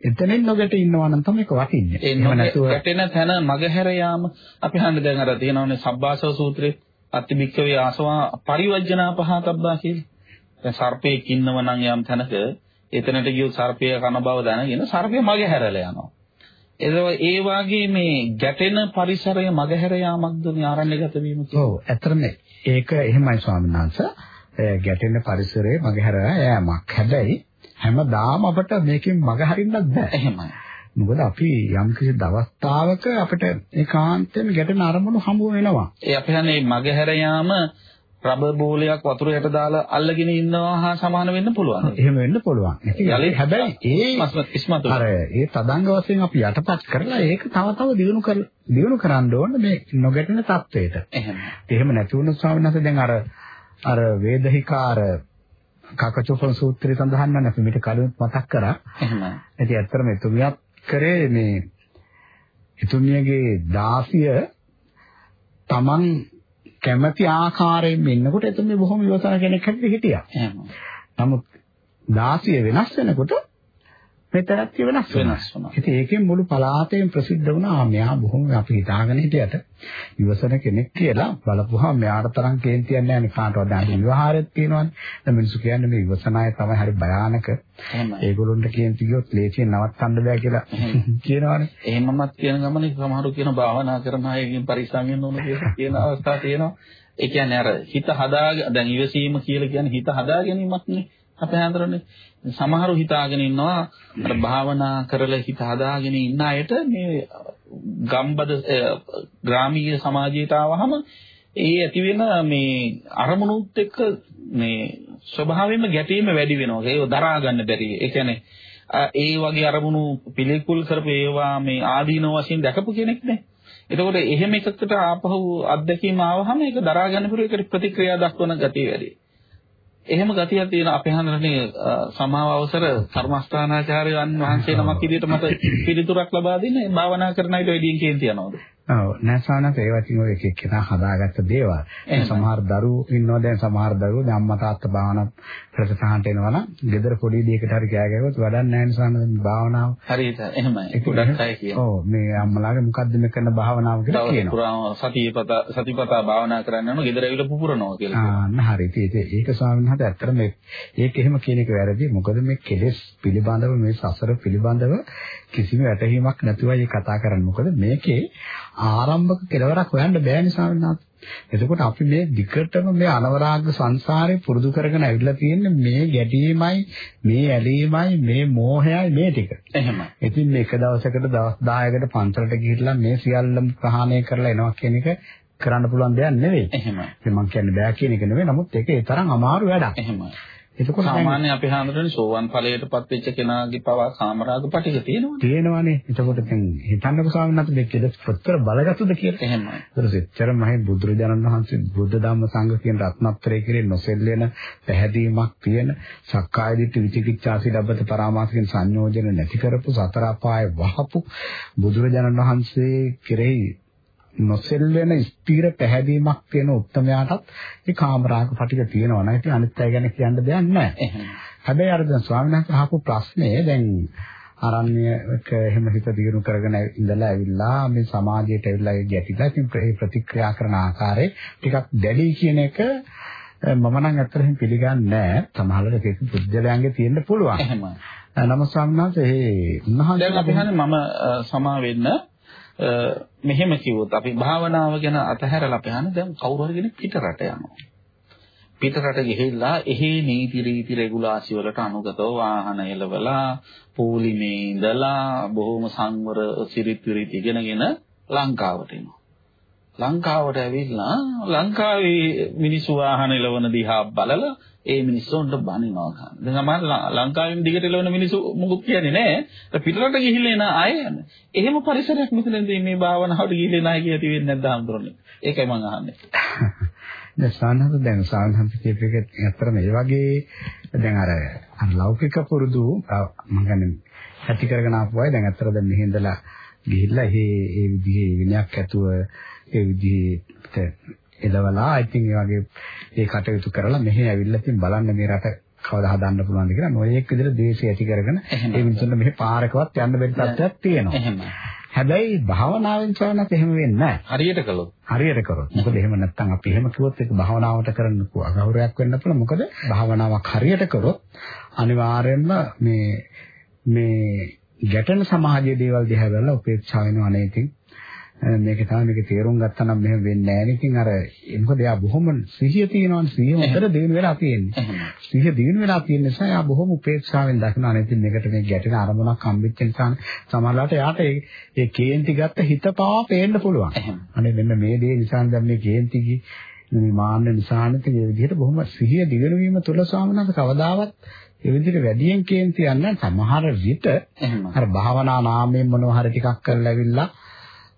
එතනින් නොගැට ඉන්නවා නම් තමයි ඒක වටින්නේ. එහෙම නැතුව ගැටෙන තැන මගහැර යාම අපි හන්නේ දැන් අර තියෙනවනේ සබ්බාසව සූත්‍රයේ අතිබික්කවේ ආසවා පරිවර්ජනා පහතබ්බා කියලා. දැන් සර්පෙක් ඉන්නව නම් යම් තැනක එතනට ගියොත් සර්පය කන බව දැනගෙන සර්පය මගහැරලා යනවා. ඒ වගේ මේ ගැටෙන පරිසරය මගහැර යාමක්ද මේ ආරණ්‍යගත වීම කියන්නේ. ඔව් ඇත්තටම ඒක එහෙමයි ස්වාමීන් වහන්සේ. ගැටෙන පරිසරයේ මගහැර යෑමක්. හැබැයි හැමදාම අපිට මේකෙන් මග හරින්නත් බෑ. එහෙමයි. මොකද අපි යම් කිසි දවස්තාවක අපිට ඒකාන්තයෙන් ගැටෙන අරමුණු හමු වෙනවා. ඒ අපි හන්නේ මගහැර යාම රබර් බෝලයක් වතුර යට දාලා අල්ලගෙන ඉන්නවා හා සමාන වෙන්න පුළුවන්. එහෙම වෙන්න පුළුවන්. හැබැයි ඒ ඉස්මතු අර ඒ තදංග වශයෙන් අපි යටපත් කරලා ඒක තව තව දිනු කර දිනු කරන්න ඕන මේ නොගැටෙන තත්වයට. එහෙම. එහෙම නැති වුණොත් ස්වාමීන් වහන්සේ දැන් අර අර වේදහිකාර කකචෝපන සූත්‍රය සඳහන් වන අපි මිට කලින් මතක් කරා. එහෙමයි. ඉතින් ඇත්තටම එතුමියත් කරේ මේ එතුමියගේ දාසිය තමන් කැමැති ආකාරයෙන් ඉන්නකොට එතුමිය බොහොම ඉවසන කෙනෙක් හැටියට හිටියා. එහෙමයි. නමුත් දාසිය වෙනස් වෙනකොට මේ තරත්‍ය වෙනස් වෙනස් වුණා. ඉතින් ඒකෙන් මුළු පළාතෙන් ප්‍රසිද්ධ වුණා මෙයා බොහොම අපි හිතාගෙන හිටියට ඉවසන කෙනෙක් කියලා බලපුවාම මෙයාට තරම් කේන්තියක් නැහැ නේ කාටවත් දැන් විවහාරයක් තියෙනවානේ. දැන් මිනිස්සු කියන්නේ මේ ඉවසන අය තමයි හරි භයානක. ඒගොල්ලොන්ට කේන්ති ගියොත් ලේසියෙන් නවත්තන්න බෑ කියලා කියනවානේ. එහෙමමත් කියන ගමනේ සමහරු කියන භාවනා කරන අයගෙන් පරිස්සම් වෙන්න ඕන කියලා කියන අවස්ථා තියෙනවා. ඒ කියන්නේ අර හිත හදා දැන් ඉවසීම කියලා කියන්නේ හිත හදා ගැනීමක් නේ. අපේ හඳුරන්නේ සමහරු හිතාගෙන ඉන්නවා අර භාවනා කරලා හිත හදාගෙන ඉන්න අයට මේ ගම්බද ග්‍රාමීය සමාජයට ආවහම ඒ ඇති වෙන මේ අරමුණුත් එක්ක මේ ස්වභාවයෙන්ම ගැටීම වැඩි වෙනවා. ඒක දරා ගන්න බැරි. ඒ කියන්නේ ඒ වගේ අරමුණු පිළිකුල් කරපු ඒවා මේ ආදීනව වශයෙන් දැකපු කෙනෙක් නේ. එතකොට එහෙම එකකට ආපහු අත්දැකීම ආවහම ඒක දරා ගන්න පුරු ඒකට ප්‍රතික්‍රියා දක්වන ගතිය වැඩි. එහෙම ගතියක් තියෙන අපේ හන්දරනේ සමාව අවසර කර්මස්ථානාචාර්යයන් වහන්සේ නමක් විදිහට මට පිළිතුරක් ලබා දෙන්න භාවනා කරන අයට වැඩියෙන් කේන්ති යනවද? ඔව් නැසානත් ඒ වචින් එක එක්කෙනා හදාගත්ත දේවල්. දැන් සමහර දරුවෝ ඉන්නවා දැන් සමහර දරුවෝ දැන් අම්මා තාත්තා භාවනා ප්‍රතිසහනට එනවා නම් ගෙදර පොඩි දෙයකට හරි කෑ ගැහුවොත් වැඩක් නැහැ නසාන භාවනාව. හරියට එහෙමයි. ගොඩක් අය කියනවා. ඔව් මේ අම්මලාගේ මොකද්ද මේ කරන භාවනාව කියලා කියනවා. පුරාම සතියපත සතිපතා භාවනා කරන්න යනවා ගෙදර ඇවිල්ලා පුපුරනවා කියලා. ආන්න හරි. ඒක ස්වාමීන් වහන්සේ ඇත්තට මේ ඒක එහෙම කියන එක වැරදි. මොකද මේ කෙලෙස් පිළිබඳව මේ සසර පිළිබඳව කිසිම වැටහීමක් නැතුවයි කතා කරන්නේ. මොකද මේකේ ආරම්භක කෙලවරක් හොයන්න බෑ නිසා එතකොට අපි මේ දිකටම මේ අනවරාග සංසාරේ පුරුදු කරගෙන ඇවිල්ලා තියෙන්නේ මේ ගැටීමයි මේ ඇලීමයි මේ මෝහයයි මේ ටික. එහෙමයි. ඉතින් මේක දවසකට දවස් 10කට පන්සලට ගිහිල්ලා මේ සියල්ලම ප්‍රහාණය කරලා එනවා කියන එක කරන්න පුළුවන් දෙයක් නෙවෙයි. එහෙමයි. ඉතින් මම කියන්නේ බෑ කියන එක නෙවෙයි. නමුත් ඒක ඒ තරම් අමාරු වැඩක්. එහෙමයි. එතකොට සාමාන්‍ය අපේ හාමුදුරනේ සෝවන් ඵලයටපත් වෙච්ච කෙනාගේ පවා කාමරාග පිටික තියෙනවනේ. තියෙනවනේ. එතකොට දැන් හිතන්නකෝ ස්වාමීන් වහන්සේ මේක දෙස් ප්‍රතර බලගතුද කියලා. එහෙමයි. ඒතර සෙච්චර මහේ බුදුරජාණන් වහන්සේ බුද්ධ ධම්ම සංඝ කියන රත්නත්‍රය කෙරේ නොසෙල්ලෙන පැහැදීමක් තියෙන සක්කාය දිට්ඨි විචිකිච්ඡා සීලබ්බත පරාමාසිකින් සංයෝජන නැති කරපු සතර අපාය වහපු බුදුරජාණන් වහන්සේ කෙරෙහි නොසෙල්වෙන ස්ථිර පැහැදීමක් තියෙන උත්තරමයාටත් ඒ කාමරාග පිටික තියෙනවා නේද? ඉතින් අනිත් අය ගැන කියන්න දෙයක් නැහැ. හැබැයි අර දැන් ස්වාමීන් වහන්සේ අහපු ප්‍රශ්නේ දැන් අරණ්‍යක එහෙම හිත දියුණු කරගෙන ඉඳලා ඇවිල්ලා මේ සමාජයට ඇවිල්ලා ගැටිලා ඉතින් ප්‍රතික්‍රියා කරන ආකාරය ටිකක් දැඩි කියන එක මම නම් ඇත්තටම පිළිගන්නේ නැහැ. සමහරවිට ඒක බුද්ධලයන්ගේ තියෙන්න පුළුවන්. එහෙමයි. නම වහන්සේ ඒ උන්වහන්සේ දැන් අපි හන්නේ මම සමා වෙන්න මෙහෙම කිව්වොත් අපි භාවනාව ගැන අතහැරලා අපි හන්නේ දැන් කවුරු හරි කෙනෙක් පිට රට යනවා. පිට රට ගිහිල්ලා එහි නීති රීති රෙගුලාසි වලට අනුගතව වාහන එලවලා පොලිමේ ඉඳලා බොහොම සංවර සිරිත් විරිත් ඉගෙනගෙන ලංකාවට එනවා. ලංකාවට ඇවිල්ලා ලංකාවේ මිනිස්සු වාහන එලවන දිහා බලලා ඒ මිනිස්සුන්ට බනිනවා ගන්න. දැන් සමහර ලංකාවෙන් දිගට එලවන මිනිස්සු මොකුත් කියන්නේ නැහැ. පිටරට ගිහිල්ලා එන අය එහෙම පරිසරයක් මෙතනදී මේ භාවනාවට ගිහිල්ලා නැහැ කියලා තියෙන්නේ නැද්ද හම්දුරන්නේ. ඒකයි මම අහන්නේ. දැන් සානහත දැන් සානහත කියපේක ඇත්තටම ඒ වගේ දැන් අර අර ලෞකික පුරුදු මම කියන්නේ ඇති කරගෙන ආපු අය දැන් ඇත්තට දැන් මෙහි ඉඳලා ගිහිල්ලා ඒ ඒ විදිහේ විනයක් ඇතුව ඒ විදිහට එළවලා think ඒ වගේ ඒ කටයුතු කරලා මෙහි ඇවිල්ලා ඉතින් බලන්න මේ රට කවදා හදන්න පුළුවන්ද කියලා නොයෙක් විදිහට දේශය ඇති කරගෙන ඒ මිනිස්සුන්ට මෙහි පාරකවත් යන්න බැරි තත්ත්වයක් තියෙනවා. හැබැයි භාවනාවෙන් සවනත් එහෙම වෙන්නේ නැහැ. හරියට කළොත්. හරියට කරොත්. මොකද එහෙම නැත්නම් අපි එහෙම කිව්වොත් ඒක භාවනාවට කරන්න අගෞරවයක් වෙන්න පුළුවන්. මොකද භාවනාවක් හරියට කරොත් අනිවාර්යයෙන්ම මේ මේ ගැටෙන සමාජයේ දේවල් දිහා බලලා උපේක්ෂා වෙනවා නේ ඉතින් මේක තමයි මේක තේරුම් ගත්තා නම් මෙහෙම වෙන්නේ නැහැ නේ. ඉතින් අර මොකද එයා බොහොම සිහිය තියෙනවනේ. සිහිය හොඳට දිනු වෙලා තියෙන්නේ. සිහිය දිනු වෙලා තියෙන නිසා එයා බොහොම උපේක්ෂාවෙන් දකිනවා. නේ ඉතින් මේකට මේ ගැටෙන අරමුණක් හම්බෙච්ච නිසා සමහරවිට එයාට ඒ ඒ කේන්ති ගත්ත හිත පාවා පේන්න පුළුවන්. අනේ මෙන්න මේ දේ නිසා දැන් මේ කේන්ති මේ මාන්න නිසානෙත් මේ විදිහට බොහොම සිහිය දිනු වීම තුල ස්වාමීන් වහන්සේ කවදාවත් ඒ විදිහට වැඩියෙන් කේන්ති යන්න සමහර විට අර භාවනා නාමයෙන් මොනවා හරි ටිකක් කරලා ඇවිල්ලා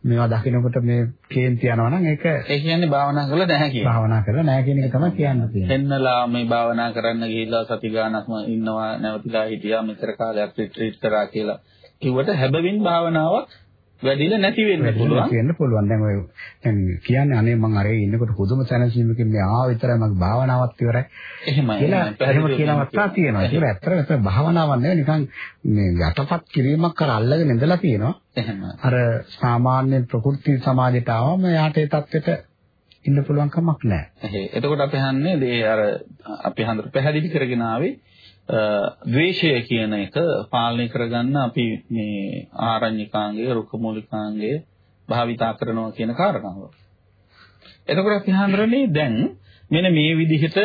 මේවා දකිනකොට මේ කේන්ති යනවා නම් ඒක ඒ කියන්නේ භාවනා කරලා නැහැ කියන. භාවනා කරලා නැහැ කියන එක තමයි කියන්න තියෙන්නේ. එන්නලා මේ භාවනා කරන්න ගිහිල්ලා සති ගානක්ම ඉන්නවා නැවතිලා හිටියා මෙතර කාලයක් රිට්‍රීට් කරා කියලා. කිව්වට හැබවින් භාවනාවක් වැඩිලා නැති වෙන්න පුළුවන්. වෙන්න පුළුවන්. දැන් ඔය දැන් කියන්නේ අනේ මං අරේ ඉන්නකොට පුදුම සැනසීමකින් මේ ආව විතරයි මගේ භාවනාවත් ඉවරයි. එහෙමයි. කියලා එහෙම කියන අවස්ථා තියෙනවා. ඒක ඇත්තට ඒක භාවනාවක් නෙවෙයි නිකන් මේ යටපත් කිරීමක් කර අල්ලගෙන ඉඳලා තියෙනවා. එහෙම. අර සාමාන්‍ය ප්‍රകൃති සමාජයට ආවම යාට ඒ தත්වෙට ඉන්න පුළුවන් කමක් නැහැ. එතකොට අපි හන්නේ මේ අර අපි හන්දර පැහැදිලි කරගෙන ආවේ ද්වේෂය කියන එක පාලනය කරගන්න අපි මේ ආරණ්‍යකාංගය, රුක්කමූලිකාංගය භාවිතා කරනවා කියන කාරණාව. එතකොට අපි හඳුරන්නේ දැන් මෙන්න මේ විදිහට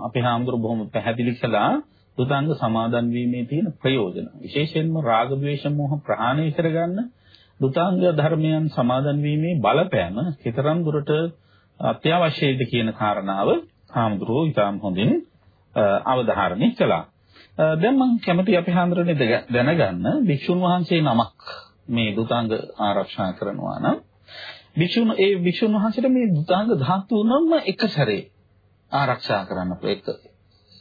අපි හාමුදුරු බොහොම පැහැදිලි කළා දුතාංග සමාදන් වීමේ තියෙන ප්‍රයෝජන. විශේෂයෙන්ම රාග ద్వේෂ මොහ ප්‍රහාණය කරගන්න දුතාංග ධර්මයන් සමාදන් වීමේ බලපෑම කතරම් දුරට අත්‍යවශ්‍යයිද කියන කාරණාව හාමුදුරුවෝ ඊටාම් හොඳින් අවධාරණය කළා. දැන් මම කැමති අපි හඳුරන්නේ දැනගන්න භික්ෂුන් වහන්සේ නමක් මේ දුතාංග ආරක්ෂා කරනවා නම් භික්ෂුන් ඒ භික්ෂුන් වහන්සේට මේ දුතාංග ධාතුනම එක සැරේ ආරක්ෂා කරන්න එක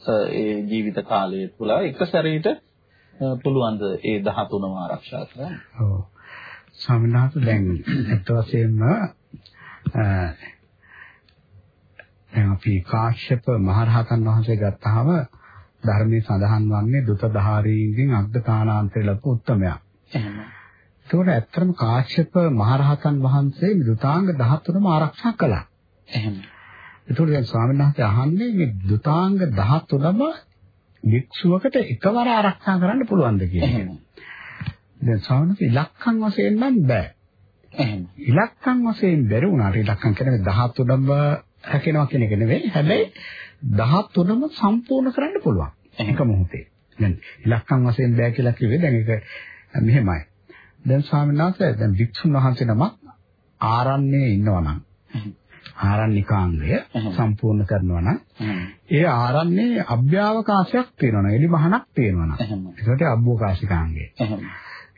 ඒ ජීවිත කාලය තුල එක සැරේට පුළුවන් ද ඒ 13ම ආරක්ෂා කරන්න. ඔව්. ස්වාමීන් වහන්සේ දැන් ඇත්ත වශයෙන්ම දැන් අපි කාශ්‍යප මහරහතන් වහන්සේ ගත්තාම ධර්මයේ සඳහන් වන්නේ දුතධාරීන්ගෙන් අග්ගතානාන්තර ලැබු උත්තමයා. එහෙම. ඒකෝට ඇත්තටම කාශ්‍යප මහරහතන් වහන්සේ දුතාංග 13ම ආරක්ෂා කළා. එහෙම. ඒකෝට දැන් ස්වාමීන් වහන්සේ අහන්නේ මේ දුතාංග 13ම වික්ෂුවකට එකවර ආරක්ෂා කරන්න පුළුවන්ද කියන එක. දැන් ස්වාමීන් වහන්සේ ඉලක්කම් වශයෙන් නම් බෑ. එහෙම. ඉලක්කම් වශයෙන් බැරි වුණාට ඉලක්කම් කියන්නේ 13ම රැකෙනවා කියන එක නෙවෙයි. හැබැයි 13ම සම්පූර්ණ කරන්න පුළුවන්. එක මොහොතේ. දැන් ඉලක්කම් වශයෙන් බෑ කියලා කිව්වේ දැන් ඒක මෙහෙමයි. දැන් ස්වාමීන් වහන්සේ දැන් වික්ෂුන් වහන්සේ නමක් ආරණ්‍යයේ ඉන්නවා නම් ආරණ්‍යකාංගය සම්පූර්ණ කරනවා නම් ඒ ආරණ්‍යයේ අභ්‍යවකාශයක් තියෙනවා නම් එලි මහනක් තියෙනවා නම් ඒකට අභ්‍යවකාශිකාංගය.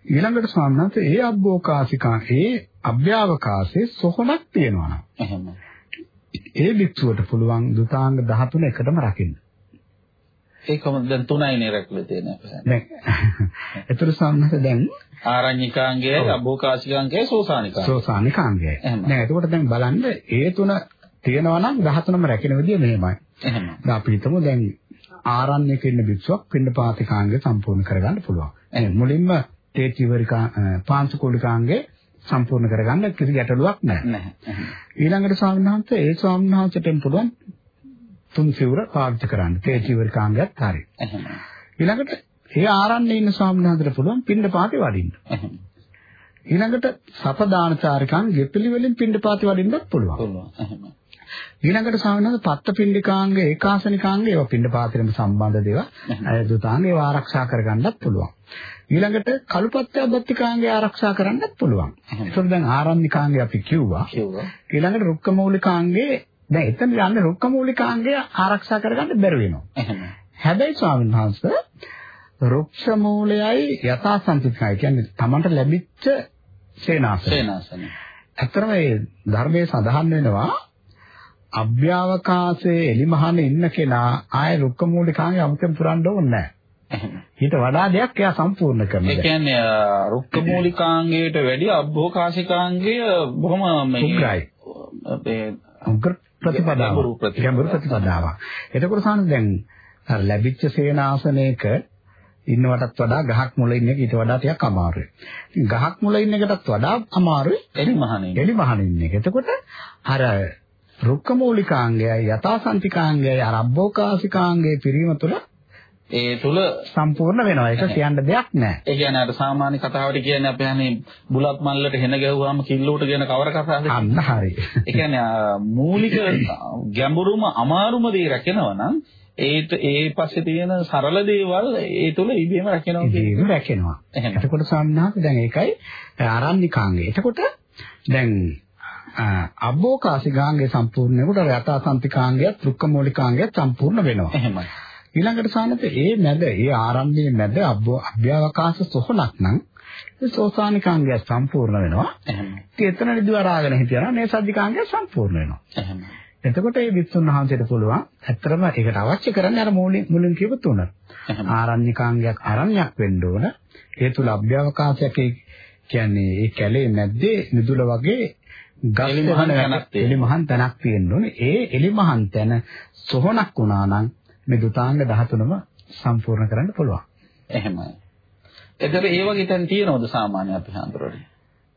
ඊළඟට ස්වාමීන් වහන්සේ ඒ අභ්‍යවකාශිකා ඒ අභ්‍යවකාශයේ සොහනක් තියෙනවා නම් ඒ භික්ෂුවට පුළුවන් දුතාංග 13 එකටම රකින්න. ඒකම දැන් තුනයිනේ රැකලා තියෙන්නේ. දැන් ඒතර සම්මත දැන් ආරණ්‍යකාංගය, අභෝකාශිකාංගය, සෝසානිකාංගය. සෝසානිකාංගය. දැන් එතකොට දැන් බලන්න ඒ තුන තියෙනවා නම් 13ම රැකින විදිය මෙහෙමයි. දැන් අපි හිතමු දැන් ආරණ්‍යක ඉන්න භික්ෂුවක් පින්නපාතිකාංගය සම්පූර්ණ කරගන්න පුළුවන්. මුලින්ම තේචිවරිකා පාංශකෝලිකාංගේ සම්පූර්ණ කරගන්න කිසි ගැටලුවක් නැහැ. ඊළඟට ස්වාමීන් වහන්සේ ඒ ස්වාමීන් වහන්සේටම පුළුවන් තුන් සිවුර පාවිච්චි කරන්න. තේ සිවුර කාංගයක් හරි. ඊළඟට ඒ ආරන්නේ ඉන්න ස්වාමීන් වහන්සේට පුළුවන් පින්ඩ පාතේ වඩින්න. ඊළඟට සපදානචාරිකන් ගෙපිලි වලින් පින්ඩ පාතේ වඩින්නත් පුළුවන්. පුළුවන්. ඊළඟට ස්වාමීන් පත්ත පින්ඩිකාංග ඒකාසනිකාංග ඒවා පින්ඩ පාත්‍රෙම සම්බන්ධ. අය දුතාංග ඒවා ආරක්ෂා කරගන්නත් පුළුවන්. ඊළඟට කලුපත්ත්‍ය අබත්තිකාංගය ආරක්ෂා කරන්නත් පුළුවන්. ඒකෝ දැන් ආරණ්‍යකාංගය අපි කිව්වා. කිව්වා. ඊළඟට රුක්කමූලිකාංගයේ දැන් එතන යන්නේ රුක්කමූලිකාංගය ආරක්ෂා කරගන්න බැරි වෙනවා. හැබැයි ස්වාමීන් වහන්සේ රුක්ෂ මූලයයි යථාසන්තිකයි කියන්නේ Tamanට ලැබිච්ච සේනාසන. සේනාසන. ඇත්තටම මේ ධර්මයේ සඳහන් වෙනවා අභ්‍යවකාශයේ එලිමහන ඉන්න කෙනා ආය රුක්ක මූලිකාංගය අමුතෙන් පුරන්න ඕනේ නැහැ. ඊට වඩා දෙයක් එයා සම්පූර්ණ ඒ කරනවා. කියන්නේ රුක්ක මූලිකාංගයට වැඩිය අභෝකාශිකාංගය බොහොම මේ උග්‍රයි. උග්‍ර ප්‍රතිපදාව. ගැඹුරු ප්‍රතිපදාව. ගැඹුරු ප්‍රතිපදාවක්. එතකොට සාන දැන් අර ලැබිච්ච සේනාසනයක ඉන්නවටත් වඩා ගහක් මුල ඉන්න එක ඊට වඩා ටිකක් අමාරුයි. ඉතින් ගහක් මුල ඉන්න එකටත් වඩා අමාරුයි එලිමහනේ. එලි මහන ඉන්න එක. එතකොට අර රුක්ක මූලිකාංගයයි යථාසන්තිකාංගයයි අර අබ්බෝකාසිකාංගයේ පිරීම තුළ ඒ තුල සම්පූර්ණ වෙනවා. ඒක කියන්න දෙයක් නැහැ. ඒ කියන්නේ අර සාමාන්‍ය කතාවට කියන්නේ අපි අහන්නේ බුලත් මල්ලට හෙන ගැහුවාම කිල්ලුවට කියන කවර කතාවද? අන්න හරි. ඒ කියන්නේ මූලික ගැඹුරුම අමාරුම දේ රැකෙනවා නම් ඒට ඒ පස්සේ තියෙන සරල දේවල් ඒ තුල ඉබේම රැකෙනවා කියන්නේ. රැකෙනවා. එතකොට සම්නාත දැන් ඒකයි ආරණ්‍යකාංගය. එතකොට දැන් අබ්බෝකාසිකාංගය සම්පූර්ණ වෙනකොට අර යථාසන්තිකාංගයත් රුක්කමූලිකාංගයත් සම්පූර්ණ වෙනවා. එහෙමයි. ඊළඟට සානත ඒ මැද ඒ ආරම්භයේ මැද අබ්බෝ අභ්‍යවකාශ සොහනක් නම් ඒ සෝසානිකාංගය සම්පූර්ණ වෙනවා. එහෙමයි. ඉතින් එතන නිදුවරාගෙන හිටියනම් මේ සද්දිකාංගය සම්පූර්ණ වෙනවා. එහෙමයි. එතකොට මේ විසුන් වහන්සේට පුළුවන් ඇත්තටම ඒකට අවශ්‍ය කරන්නේ අර මුලින් මුලින් කියපු තුන. ආරණ්‍යකාංගයක් අරණ්‍යයක් වෙන්න ඕන. ඒ තුල අභ්‍යවකාශයක් කියන්නේ ඒ කැලේ මැද්දේ මිදුල වගේ ගස් දෙකක් තැනක් තියෙන්න. එලිමහන් තැනක් තියෙන්න ඕනේ. ඒ එලිමහන් තැන සොහනක් වුණා නම් මේ දුතාංග 13ම සම්පූර්ණ කරන්න පුළුවන්. එහෙමයි. එතකොට ඒ වගේ තැන් තියෙනවද සාමාන්‍ය අපි හඳුරන්නේ?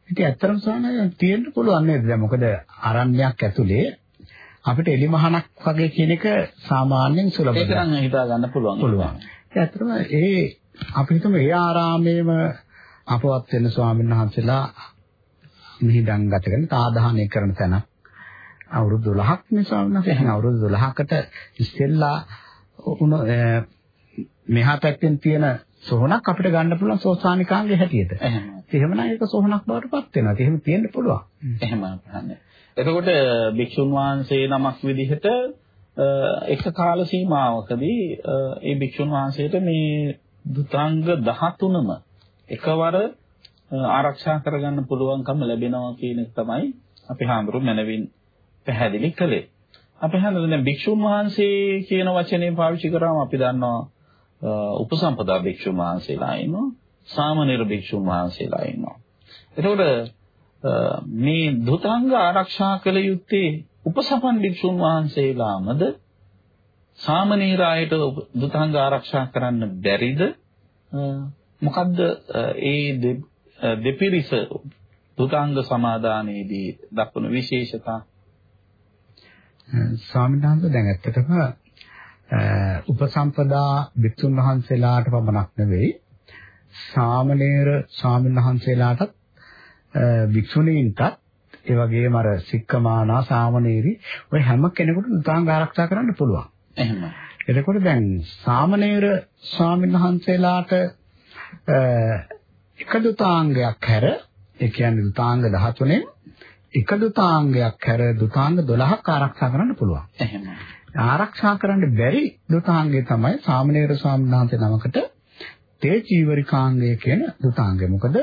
ඉතින් ඇත්තටම සාමාන්‍යයෙන් තියෙන්න පුළුවන් නේද? දැන් මොකද අරණ්‍යයක් ඇතුලේ අපිට එලිමහනක් වගේ කියන එක සාමාන්‍යයෙන් සුලභයි. ඒක නම් හිතා ගන්න පුළුවන්. පුළුවන්. ඒ ඇත්තටම ඒ අපි හිතමු ඒ ආරාමයේම අපවත් වෙන ස්වාමීන් වහන්සේලා මිහිදන් ගත කරන සාධානය කරන තැන අවුරුදු 12ක් නේ ස්වාමීන් වහන්සේ. එහෙනම් අවුරුදු 12කට ඉස්සෙල්ලා උන මෙහා පැත්තෙන් තියෙන සෝහනක් අපිට ගන්න පුළුවන් සෝසානිකාංගයේ හැටියට. එහෙමනම් ඒක සෝහනක් බවට පත් වෙනවා. ඒක එහෙම තියෙන්න පුළුවන්. එහෙමයි ප්‍රහන්නේ. එතකොට භික්ෂුන් වහන්සේ නමක් විදිහට එක කාල සීමාවකදී ඒ භික්ෂුන් වහන්සේට මේ දුතාංග 13ම එකවර ආරක්ෂා කරගන්න පුළුවන්කම ලැබෙනවා කියන එක තමයි අපි හාමුදුරු මනවින් පැහැදිලි කළේ. අපි හඳුනන දැන් භික්ෂුන් වහන්සේ කියන වචනේ පාවිච්චි කරාම අපි දන්නවා අ, උපසම්පදා භික්ෂුන් වහන්සේලා ඉන්නවා, සාමණේර භික්ෂුන් වහන්සේලා ඉන්නවා. එතකොට අ, මේ දුතාංග ආරක්ෂා කළ යුත්තේ උපසපන් භික්ෂුන් වහන්සේලාමද සාමණේර අයට උප- දුතාංග ආරක්ෂා කරන්න බැරිද අ, මොකද්ද අ, ඒ දෙ- අ, දෙපිරිස දුතාංග සමාදානයේදී දක්වන විශේෂතා ස්වාමීන් වහන්සේ දැන් ඇත්තටම උපසම්පදා භික්ෂුන් වහන්සේලාට පමණක් නෙවෙයි සාමණේර ස්වාමීන් වහන්සේලාටත් භික්ෂුණීන්ටත් ඒ වගේම අර සික්කමානා සාමණේරි ඔය හැම කෙනෙකුටම දුතාංග ආරක්ෂා කරන්න පුළුවන්. එහෙමයි එතකොට දැන් සාමණේර ස්වාමීන් වහන්සේලාට එක දුතාංගයක් හැර ඒ කියන්නේ දුතාංග 13න් එක දුතාංගයක් හැර දුතාංග 12ක් ආරක්ෂා කරන්න පුළුවන්. එහෙමයි ආරක්ෂා කරන්න බැරි දුතාංගය තමයි සාමණේර වහන්සේ නමකට තේ චීවරිකාංගය කියන දුතාංගය. මොකද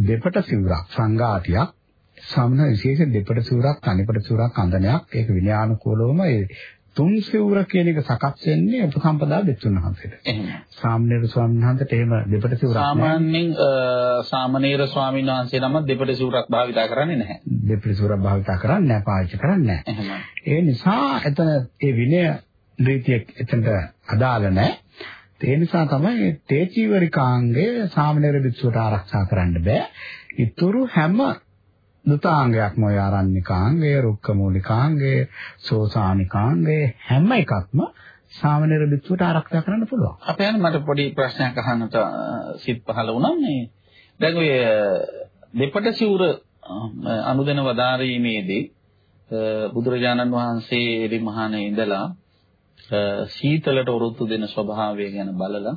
දෙපට සිවුරක් සංඝාටියක් සම්න විශේෂ දෙපට සිවුරක් තනිපට සිවුරක් අඳනයක් ඒක විනයානුකූලවම ඒ තුන් සිවුර කියන එක සකස් වෙන්නේ උපසම්පදා දෙතුන් වහන්සේට. එහෙමයි සාමණේර ස්වාමීන් වහන්සේට එහෙම දෙපට සිවුරක්. සාමාන්‍යයෙන් සාමණේර ස්වාමීන් වහන්සේ නම දෙපට සිවුරක් භාවිතා කරන්නේ නැහැ දෙපට සිවුරක් භාවිත කරන්නේ නැහැ පාවිච්චි කරන්නේ නැහැ. එහෙමයි ඒ නිසා එතන ඒ විනය රීතිය එතනට අදාළ නැහැ. ඒ නිසා තමයි තේචීවරිකාංගය සාමණේර භික්ෂුවට ආරක්ෂා කරන්න බෑ. ඊතුරු හැම දුතාංගයක්ම ඔය ආරණ්‍යකාංගය, රුක්කමූලිකාංගය, සෝසානිකාංගය හැම එකක්ම සාමණේර භික්ෂුවට ආරක්ෂා කරන්න පුළුවන්. අපේ යන මට පොඩි ප්‍රශ්නයක් අහන්නට අ, සිත් පහළ වුණා මේ දැන් ඔය දෙපට සිවුර අ, අනුදැන වදාරීමේදී බුදුරජාණන් වහන්සේ එලිමහානේ ඉඳලා සීතලට ඔරොත්තු දෙන ස්වභාවය ගැන බලලා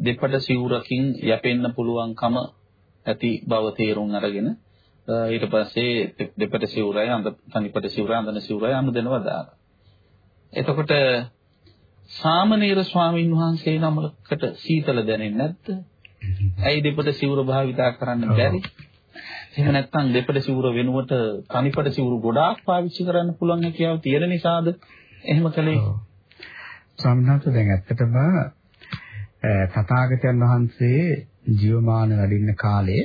දෙපඩ සිවුරකින් යැපෙන්න පුළුවන්කම ඇති බව තේරුම් අරගෙන ඊට පස්සේ දෙපඩ සිවුරයි අඳ තනිපඩ සිවුරයි අඳන සිවුරයි අනුදෙනවා දාලා. එතකොට සාමණේර ස්වාමීන් වහන්සේ නමකට සීතල දැනෙන්නේ නැද්ද? ඇයි දෙපඩ සිවුර භාවිතා කරන්න බැරි? එහෙම නැත්නම් දෙපඩ සිවුර වෙනුවට තනිපඩ සිවුරු ගොඩාක් පාවිච්චි කරන්න පුළුවන් හැකියාව තියෙන නිසාද එහෙම කළේ? ස්වාමීන් වහන්සේ දැන් ඇත්තටම තථාගතයන් වහන්සේ ජීවමාන වැඩින්න කාලේ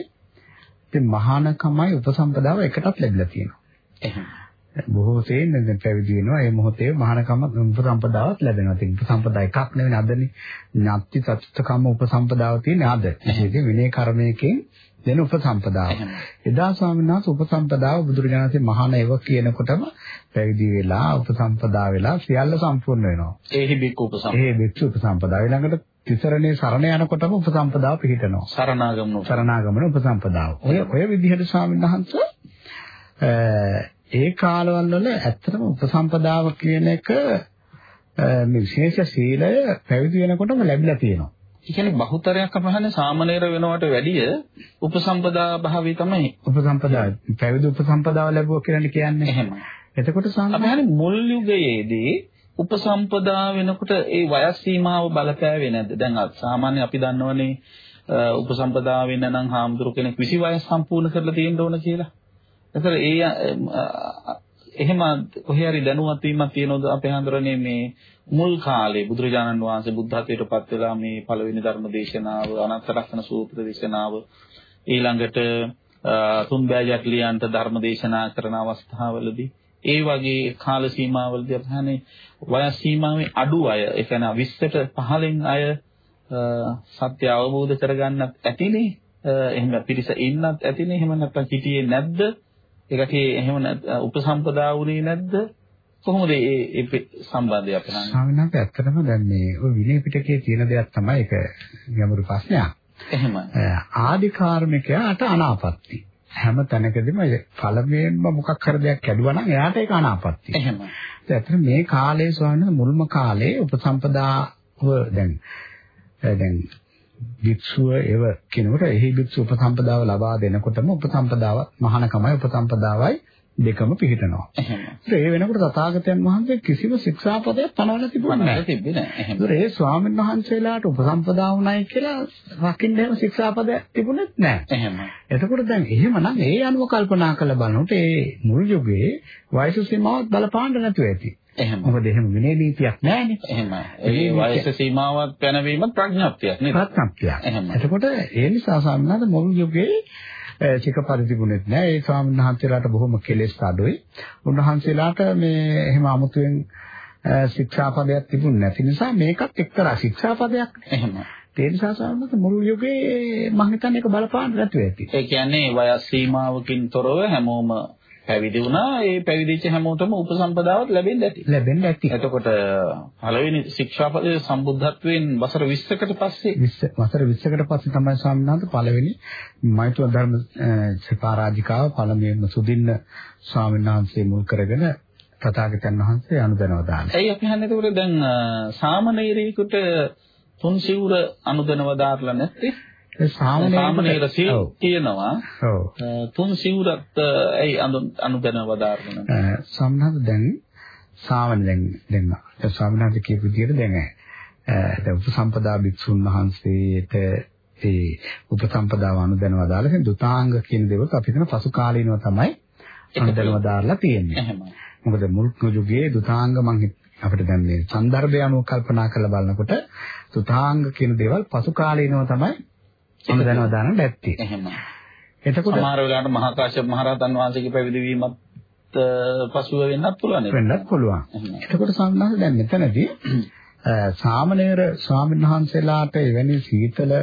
ඉතින් මහානකමයි උපසම්පදාව එකටත් ලැබිලා තියෙනවා. එහෙනම් බොහෝ සෙයින් දැන් පැවිදි වෙනවා. ඒ මොහොතේ මහානකම උපසම්පදාවක් ලැබෙනවා. ඉතින් උපසම්පදා එකක් නෙවෙයි අදනේ. ඥාති සත්‍යකම උපසම්පදාව තියෙන්නේ අද. විශේෂයෙන් විනය කර්මයකින් දෙන උපසම්පදාව. එදා ස්වාමීන් වහන්සේ උපසම්පදාව බුදුරජාණන්සේ මහාන ඒව කියනකොටම පැවිදි වෙලා උපසම්පදා වෙලා සියල්ල සම්පූර්ණ වෙනවා. ඒහි බික්ක උපසම්පදා. ඒ බික්ක උපසම්පදා. ඊළඟට තිසරණේ සරණ යනකොටම උපසම්පදාව පිළිටනවා. සරණාගමන සරණාගමන උපසම්පදාව. ඔය ඔය විදිහට ස්වාමීන් වහන්සේ ඒ කාලවල වල ඇත්තටම උපසම්පදාව කියන එක මේ විශේෂ සීලය පැවිදි වෙනකොටම ලැබිලා තියෙනවා. ඒ කියන්නේ බහුතරයක් අපහන්නේ සාමනීර වෙනවට වැඩිය උපසම්පදා භාවය තමයි. උපසම්පදා පැවිදි උපසම්පදාව ලැබුවා කියලා කියන්නේ. එහෙමයි. එතකොට සාමාන්‍යයෙන් මුල් යුගයේදී උපසම්පදා වෙනකොට ඒ වයස් සීමාව බලපෑවේ නැද්ද? දැන් සාමාන්‍ය අපි දන්නවනේ උපසම්පදා වෙන්න නම් හාමුදුරු කෙනෙක් 20 වයස් සම්පූර්ණ කරලා තියෙන්න ඕන කියලා. ඒතර ඒ එහෙම කොහේ හරි දැනුවත් වීමක් තියෙනවද අපේ හඳුරන්නේ මේ මුල් කාලේ බුදුරජාණන් වහන්සේ බුද්ධත්වයට පත් වෙලා මේ පළවෙනි ධර්ම දේශනාව අනන්ත රක්ෂණ සූත්‍ර දේශනාව ඊළඟට තුන්බෑ යක්ලියන්ට ධර්ම දේශනා කරන අවස්ථාවලදී ඒ වගේ කාල සීමාවලදී අපහනේ වයස් සීමාවේ අඩු අය ඒ කියන්නේ 20ට 15න් අය සත්‍ය අවබෝධ කරගන්නත් ඇතිනේ එහෙම පිරිස ඉන්නත් ඇතිනේ එහෙම නැත්නම් හිටියේ නැද්ද ඒකේ එහෙම උපසම්පදා වුණේ නැද්ද? කොහොමද මේ මේ සම්බන්ධය අපේ? ස්වාමීන් ඇත්තටම දැන් මේ ඔය විනය පිටකයේ තියෙන දෙයක් තමයි ඒක ගැඹුරු ප්‍රශ්නයක්. එහෙමයි. ආදි කාර්මිකයාට අනාපත්‍ති. හැම තැනකදීම පළමුවෙන්ම මොකක් හරි දෙයක් කැඩුවා නම් එයාට ඒක අනාපත්‍ති. එහෙමයි. ඒ ඇත්තට මේ කාලේ ස්වාමීන් මුල්ම කාලේ උපසම්පදාව දැන් දැන් භික්ෂුව එව කෙනෙකුට එහි භික්ෂු උපසම්පදාව ලබා දෙනකොටම උපසම්පදාව මහානකමයි උපසම්පදාවයි දෙකම පිළිටනවා. ඒ වෙනකොට තථාගතයන් වහන්සේ කිසිම ශික්ෂාපදයක් පනවලා තිබුණේ නැහැ. තිබෙන්නේ නැහැ. ඒ ස්වාමීන් වහන්සේලාට උපසම්පදා වුණයි කියලා රකින්න එහෙම ශික්ෂාපදයක් තිබුණෙත් නැහැ. එහෙමයි. එතකොට දැන් එහෙමනම් ඒ අනුව කල්පනා කරලා බලනකොට ඒ මුල් යුගයේ වයස සීමාවත් බලපාන්න නැතුව ඇති. එහෙම. මොකද එහෙම විනය නීතියක් නැහැනේ. එහෙමයි. ඒ වයස සීමාවක් පැනවීම ප්‍රඥාප්තියක් නේද? ප්‍රඥාප්තියක්. එහෙම. එතකොට ඒ නිසා සම්මාද මුල් යුගයේ චිකපරි තිබුණෙත් නෑ. ඒ ස්වාමීන් වහන්සේලාට බොහොම කෙලෙස් අඩුයි. උන්වහන්සේලාට මේ එහෙම 아무තුවෙන් ශික්ෂාපදයක් තිබුණ නැති නිසා මේකත් එක්තරා ශික්ෂාපදයක්. එහෙම. ඒ නිසා සාමාන්‍යයෙන් මුළු යුගයේ මම හිතන්නේ ඒක බලපාන්න නැතුව ඇති. ඒ කියන්නේ වයස් සීමාවකින් තොරව හැමෝම පැවිදි වුණා ඒ පැවිදිච්ච හැමෝටම උපසම්පදාවත් ලැබෙන්න ඇති. ලැබෙන්න ඇති. එතකොට පළවෙනි ශික්ෂාපදයේ සම්බුද්ධත්වයෙන් වසර 20කට පස්සේ 20 වසර 20කට පස්සේ තමයි ස්වාමීනාත් පළවෙනි මෛත්‍ර ධර්ම සපාරාජිකාව පළමුවෙන්ම සුදින්න ස්වාමීන් වහන්සේ මුල් කරගෙන තථාගතයන් වහන්සේ අනුදැනව දානවා. එයි අපි හන්නේ එතකොට දැන් සාමණේරීකට තුන් සිවුර අනුදැනව දාරලා නැත්තේ? සාමනීර කියනවා තුන් සිවුරත් ඇයි අනුගමන වදාරන සම්හත දැන් සාමන දැන් දැන් සාමනහත කියපු විදිහට දැන් දැන් උපසම්පදා භික්ෂුන් වහන්සේට ඒ උපසම්පදාව අනුදැනව දාලා තියෙන දුතාංග කියන දේවල් අපි හිතන පසු කාලීනව තමයි අනුදැනව දාලා තියෙන්නේ. මොකද මුල් යුගයේ දුතාංග මං අපිට දැන් මේ සන්දර්භය අනුව කල්පනා කරලා බලනකොට දුතාංග කියන දේවල් පසු කාලීනව තමයි හොඳ දැනව දාන්න නැත්තේ. එහෙමයි. එතකොට සමහර වෙලාවට මහා කාශ්‍යප මහ රහතන් වහන්සේගේ පැවිදි වීමත් පසුව වෙන්නත් පුළුවන් නේද? වෙන්නත් පුළුවන්. එතකොට සම්මාස දැන් මෙතනදී සාමණේර ස්වාමීන් වහන්සේලාට එවැනි සීතල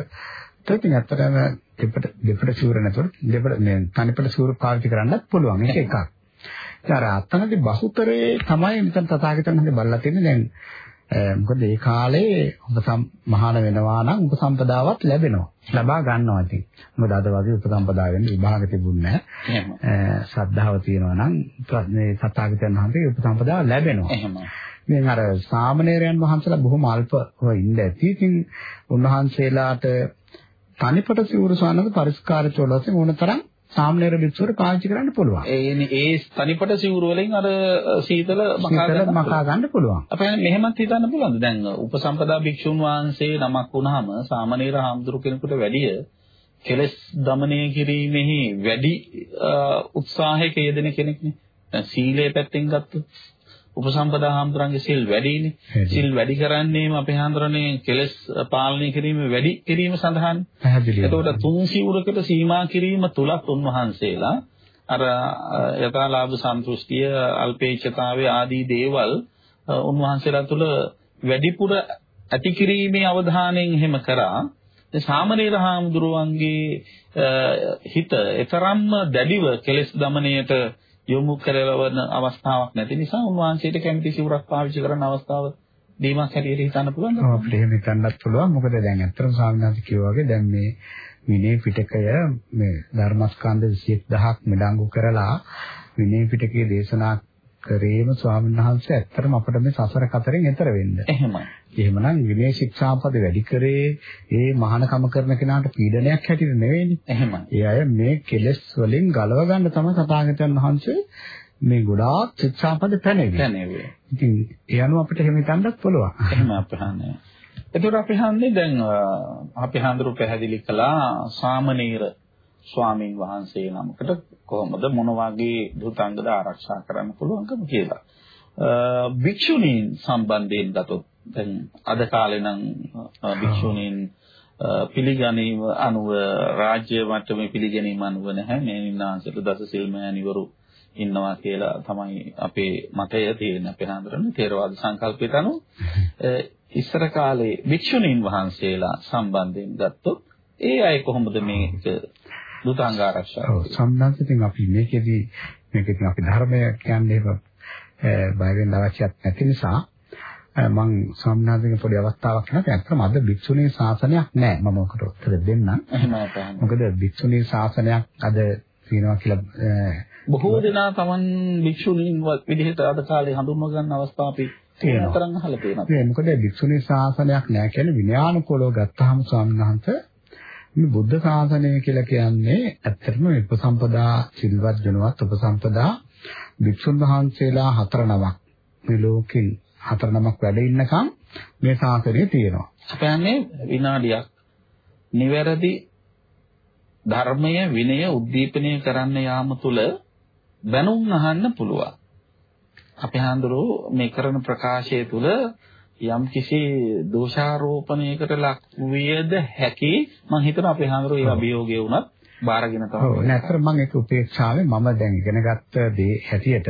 තකින් අත්තරම දෙපට දෙපට සූර නැතුව දෙපට මේ තනිපට සූර පාවිච්චි කරන්නත් පුළුවන්. ඒක එකක්. ඊට අර අත්තනදී බහුතරේ තමයි මෙතන තථාගතයන් වහන්සේ බලලා තියෙන්නේ දැන් මොකද ඒ කාලේ උපසම් මහාන වෙනවා නම් උපසම්පදාවත් ලැබෙනවා. ලබා ගන්නවා ඉතින්. මොකද අද වගේ උපසම්පදා වෙන්න විභාග තිබුණේ නැහැ. ශ්‍රද්ධාව තියෙනවා නම් මේ සත්‍යාගතයන් වහන්සේගේ උපසම්පදාව ලැබෙනවා. එහෙමයි. මේ අර සාමණේරයන් වහන්සේලා බොහොම අල්පව ඉන්න ඇති. ඉතින් උන්වහන්සේලාට තනිපට සිවුරු සානක පරිස්කාර චෝලයෙන් ඕනතරම් තාම්නේර බික්සුවට පාවිච්චි කරන්න පුළුවන්. ඒ ඒ තනිපට සිවුරු වලින් අර සීතල මකා ගන්න මකා ගන්න පුළුවන්. අපේ මෙහෙමත් හිතන්න පුළුවන්. දැන් උපසම්පදා භික්ෂුන් වහන්සේ නමක් වුණාම සාමනීර හාමුදුරු කෙනෙකුට වැඩිය කෙලස් দমনය කිරීමෙහි වැඩි උත්සාහයක යෙදෙන කෙනෙක්නේ. දැන් සීලය පැත්තෙන් ගත්තොත් උපසම්පදා හාමුදුරන්ගේ සිල් වැඩිනේ. සිල් වැඩි කරන්නේම අපේ හාමුදුරනේ කෙලස් පාලනය කිරීම වැඩි කිරීම සඳහානේ. පැහැදිලියි. එතකොට තුන් සිවුරකට සීමා කිරීම තුලත් උන්වහන්සේලා අර යථාලාභ සන්තුෂ්ටිය, අල්පේච්ඡතාවේ ආදී දේවල් උන්වහන්සේලා තුල වැඩිපුර ඇති කිරීමේ අවධානයෙන් එහෙම කරා. සාමනීර හාමුදුරුවන්ගේ හිත එතරම්ම දැඩිව කෙලස් দমনයට යොමු කරවන අවස්ථාවක් නැති නිසා උන්වහන්සේට කැමති සිවුරක් පාවිච්චි කරන අවස්ථාව දීමක් හැටියට හිතන්න පුළුවන්ද? ඔව් අපිට එහෙම හිතන්නත් පුළුවන්. මොකද දැන් අත්‍තරම ස්වාමීන් කිව්වා වගේ දැන් මේ විනය පිටකය මේ ධර්මස්කන්ධ 21000ක් මෙඩංගු කරලා විනය පිටකයේ දේශනා කරේම ස්වාමීන් වහන්සේ ඇත්තටම අපිට මේ සසර කතරෙන් එතර වෙන්න. එහෙමයි. එහෙමනම් විනය ශික්ෂාපද වැඩි කරේ ඒ මහානකම කරන කෙනාට පීඩනයක් හැටියට නෙවෙයිනේ. එහෙමයි. ඒ අය මේ කෙලෙස් වලින් ගලව ගන්න තමයි තථාගතයන් වහන්සේ මේ ගොඩාක් ශික්ෂාපද පැනෙවි. පැනෙවි. ඉතින් ඒ අනුව අපිට එහෙම හිතන්නත් පුළුවන්. එහෙම අපහන්නේ. එතකොට අපි හන්නේ දැන් අපි හඳුරු පැහැදිලි කළා සාමනීර ස්වාමින් වහන්සේ නමකට කොහොමද මොන වගේ දුතංගද ආරක්ෂා කරන්න පුළුවන්කම කියලා. භික්ෂුණීන් සම්බන්ධයෙන් ගතොත් දැන් අද කාලේ නම් භික්ෂුණීන් පිළිගැනීම අනුව රාජ්‍ය මට්ටමේ පිළිගැනීම අනුව නැහැ. මේ නින්නාංශයට දස සිල්මෑණිවරු ඉන්නවා කියලා තමයි අපේ මතය තියෙන අපේ හඳුරන්නේ තේරවාද සංකල්පයට අනුව. ඉස්සර කාලේ භික්ෂුණීන් වහන්සේලා සම්බන්ධයෙන් ගත්තොත් ඒ අය කොහොමද මේක දුතාංග ආරක්ෂා ඔව් සම්බන්ධ ඉතින් අපි මේකෙදි මේක ඉතින් අපි ධර්මය කියන්නේ බය වෙන්න අවශ්‍යත් නැති නිසා මම ස්වාමීනාథගේ පොඩි අවස්ථාවක් නැත්නම් ඇත්තටම අද භික්ෂුණී ශාසනයක් නැහැ මම ඔකට උත්තර දෙන්නම්. මොකද භික්ෂුණී ශාසනයක් අද තියෙනවා කියලා බොහෝ දෙනා Taman භික්ෂුණීන් විදිහට අද කාලේ හඳුන්ව ගන්න අවස්ථා අපි තියෙනවා. තරම් අහලා තියෙනවා. ඒ මොකද භික්ෂුණී ශාසනයක් නැහැ කියන්නේ විනයානුකූලව ගත්තාම ස්වාමීන් වහන්සේ මේ බුද්ධ ශාසනය කියලා කියන්නේ ඇත්තටම උපසම්පදා සිල්වත් ජනවත් උපසම්පදා භික්ෂුන් වහන්සේලා හතර නමක් මේ ලෝකෙන් හතර නමක් වැඩ ඉන්නකම් මේ ශාසනය තියෙනවා. අපන්නේ විනාඩියක් නිවැරදි ධර්මය විනය උද්දීපනය කරන්න යාම තුල බැනුම් අහන්න පුළුවන්. අපේ හාමුදුරුවෝ මේ කරන ප්‍රකාශය තුල යම් කිසි දෝෂාරෝපණයකට ලක් වියද හැකි මම හිතනවා අපේ හාමුදුරුවෝ ඒ අභියෝගය වුණත් බාරගෙන තමයි. ඔව් නැත්තර මම ඒක උපේක්ෂාවේ මම දැන් ඉගෙනගත්ත දේ හැටියට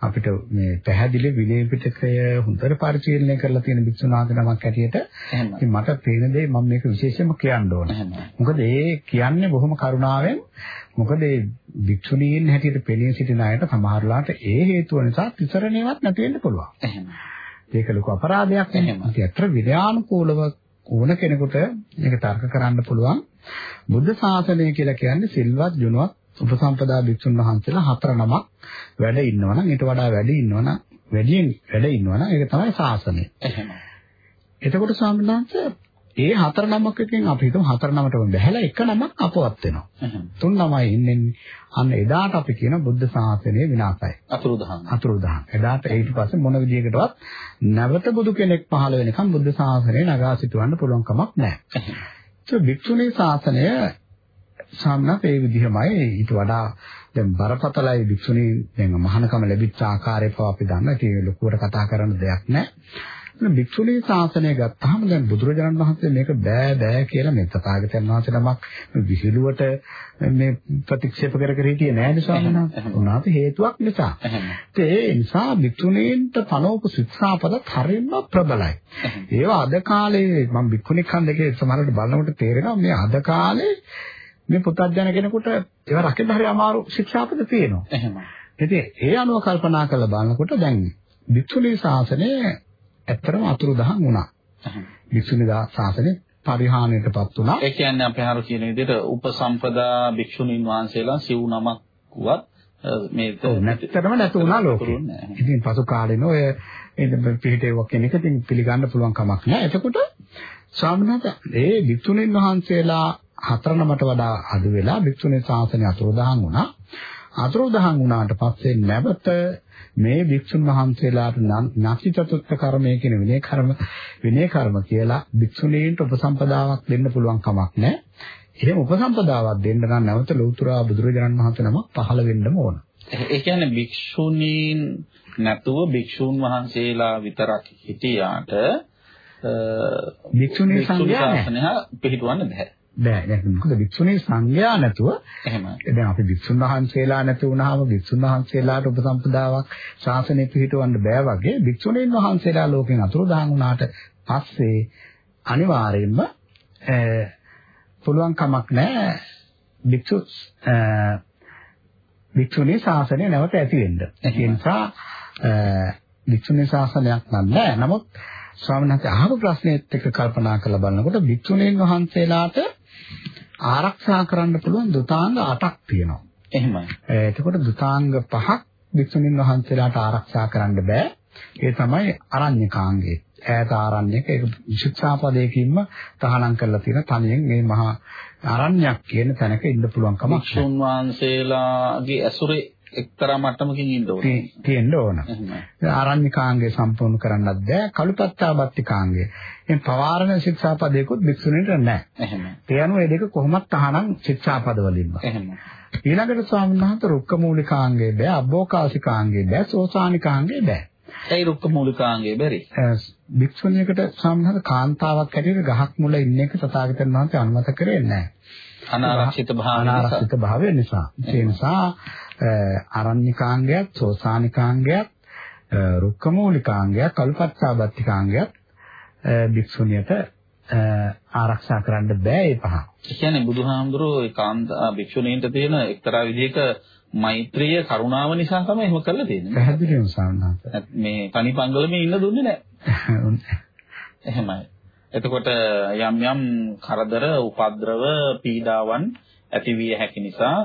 අපිට මේ පැහැදිලි විනය පිටකය හොඳට පරිශීලනය කරලා තියෙන භික්ෂුනාග නමක් හැටියට ඉතින් මට පේන දේ මම මේක විශේෂයෙන්ම කියන්න ඕනේ. මොකද ඒ කියන්නේ බොහොම කරුණාවෙන් මොකද ඒ භික්ෂුණීන් හැටියට පෙනී සිටින අයට සමහරලාට ඒ හේතුව නිසා තිසරණේවත් නැති වෙන්න පුළුවන්. එහෙම. ඒක ලොකු අපරාධයක් නෙමෙයි. ඇත්තට විද්‍යානුකූලව ඕන කෙනෙකුට මේක තර්ක කරන්න පුළුවන්. බුද්ධ ශාසනය කියලා කියන්නේ සිල්වත් ජුණවත් උපසම්පදා භික්ෂුන් වහන්සේලා හතර නමක් වැඩ ඉන්නවා නම් ඊට වඩා වැඩි ඉන්නවා නම් වැඩියෙන් වැඩ ඉන්නවා නම් ඒක තමයි ශාසනය. එහෙම. එතකොට ස්වාමීන් වහන්සේ ඒ හතර නමක් එකෙන් අපි හිතමු හතර නමටම බැහැලා එක නමක් අපවත් වෙනවා. තුන් නමයි ඉන්නේ. අන්න එදාට අපි කියන බුද්ධ ශාසනය විනාශයි. අතුරුදහන්. අතුරුදහන්. එදාට ඊට පස්සේ මොන විදියකටවත් නැවත බුදු කෙනෙක් පහළ වෙනකම් බුද්ධ ශාසනය නගා සිටවන්න පුළුවන් කමක් නැහැ. ඒ භික්ෂුණී ශාසනය සම්නත් ඒ විදිහමයි ඊට වඩා දැන් බරපතලයි භික්ෂුණී දැන් මහානකම ලැබිච්ච ආකාරය පව අපි දන්නවා. ඒක ලොකුවට කතා කරන්න දෙයක් නැහැ. භික්ෂුණී ශාසනය ගත්තාම දැන් බුදුරජාණන් වහන්සේ මේක බෑ බෑ කියලා මේ තථාගතයන් වහන්සේ නමක් විහිළුවට මේ ප්‍රතික්ෂේප කර කර හිටියේ නෑ නිසා උනාට හේතුවක් නිසා. ඒ නිසා භික්ෂුණීන්ට පනෝප ශික්ෂාපද හරියම ප්‍රබලයි. ඒවා අද කාලේ මම භික්ෂුණික් හන්දකේ සමහරවිට බලනකොට තේරෙනවා මේ අද කාලේ මේ පුතත්ජන කෙනෙකුට ඒවා රකින්න හරි අමාරු ශික්ෂාපද තියෙනවා. එහෙමයි. ඉතින් ඒ අනුව කල්පනා කරලා බලනකොට දැන් භික්ෂුණී ශාසනය ඇත්තටම අතුරුදහන් වුණා. භික්ෂුණී ශාසනය පරිහානියටපත් වුණා. ඒ කියන්නේ අපි හරු කියන විදිහට උපසම්පදා භික්ෂුණීන් වහන්සේලා සිව් නමක් වුවත් මේ නැත්තරම නැතු වුණා ලෝකෙ. ඉතින් පසු කාලෙන ඔය පිළිටේවක් කෙනෙක් ඉතින් පිළිගන්න පුළුවන් කමක් නැහැ. එතකොට ස්වාමීන් වහන්සේ ඒ භික්ෂුණීන් වහන්සේලා හතර නමට වඩා අඩු වෙලා භික්ෂුණී ශාසනය අතුරුදහන් වුණා. අතුරුදහන් වුණාට පස්සේ නැවත මේ භික්ෂුන් වහන්සේලාට නැති චතුත්ථ කර්මය කියන විනය කර්ම විනය කර්ම කියලා භික්ෂුණීන්ට උපසම්පදාවක් දෙන්න පුළුවන් කමක් නැහැ. එහෙම උපසම්පදාවක් දෙන්න නම් නැවත ලෞතුරා බුදුරජාණන් වහන්සේ නමක් පහළ වෙන්නම ඕන. ඒ කියන්නේ භික්ෂුණීන් නැතුව භික්ෂුන් වහන්සේලා විතරක් හිටියාට භික්ෂුණී සංඝයා පිළිටවන්න බෑ. බෑ දැන් මොකද වික්ෂුණී සංඝයා නැතුව එහෙමයි දැන් අපි වික්ෂුන් වහන්සේලා නැති වුණාම වික්ෂුන් වහන්සේලාට උපසම්පදාවක් ශාසනය පිළිටවන්න බෑ වගේ වික්ෂුණීන් වහන්සේලා ලෝකෙන් අතුරුදහන් වුණාට පස්සේ අනිවාර්යයෙන්ම පුළුවන් කමක් නැහැ වික්ෂු වික්ෂුණී ශාසනය නැවත ඇති වෙන්න. ඒ නිසා වික්ෂුණී ශාසනයක් නෑ. නමුත් ස්වාමීන් වහන්සේ අහපු ප්‍රශ්නෙත් එක්ක කල්පනා කරලා බලනකොට වික්ෂුණීන් වහන්සේලාට ආරක්ෂා කරන්න පුළුවන් දුතාංග 8ක් තියෙනවා. එහෙමයි. එතකොට දුතාංග පහක් වික්ෂුණීන් වහන්සේලාට ආරක්ෂා කරන්න බෑ. ඒ තමයි අරඤ්‍යකාංගේ. ඈත ආරණ්‍යක ඒක ශික්ෂාපදයකින්ම තහනම් කරලා තියෙන තනියෙන් මේ මහා අරණ්‍යයක් කියන තැනක ඉන්න පුළුවන් කමක්. වික්ෂුන් වහන්සේලාගේ ඇසුරේ එක්තරා මට්ටමකින් ඉන්න ඕනේ. තියෙන්න ඕන. ආරණ්‍යකාංගය සම්පූර්ණ කරන්නත් බෑ. කලුපත්තාබත්තිකාංගය. මේ පවාරණ ශික්ෂාපදයකුත් භික්ෂුණීන්ට නැහැ. එහෙමයි. ඒ අනුව මේ දෙක කොහොමත් තහනම් ශික්ෂාපද වලින්ම. එහෙමයි. ඊළඟට ස්වාමීන් වහන්සේ රුක්කමූලිකාංගේ බෑ, අබ්බෝකාසිකාංගේ බෑ, සෝසානිකාංගේ බෑ. ඒ රුක්කමූලිකාංගේ බැරි. භික්ෂුණියකට වහන්සේ කාන්තාවක් හැටියට ගහක් මුල ඉන්න එක තථාගතයන් වහන්සේ අනුමත කරේ නැහැ. අනාරක්ෂිත භාවය නිසා. ඒ නිසා අරණ්‍යකාංගයක්, සෝසානිකාංගයක්, රුක්කමූලිකාංගයක්, කල්පත්තාබත්තිකාංගයක් භික්ෂුණියට ආරක්ෂා කරන්න බෑ ඒ පහ. කියන්නේ බුදුහාමුදුරුවෝ ඒ කාන්ත භික්ෂුණීන්ට තියෙන එක්තරා විදිහක මෛත්‍රිය කරුණාව නිසා තමයි එහෙම කරලා තියෙන්නේ. පැහැදිලිවම සාන්නාත. මේ තනිපංගලමේ ඉන්න දුන්නේ නැහැ. එහෙමයි. එතකොට යම් යම් කරදර, උපද්‍රව, පීඩාවන් ඇති විය හැකි නිසා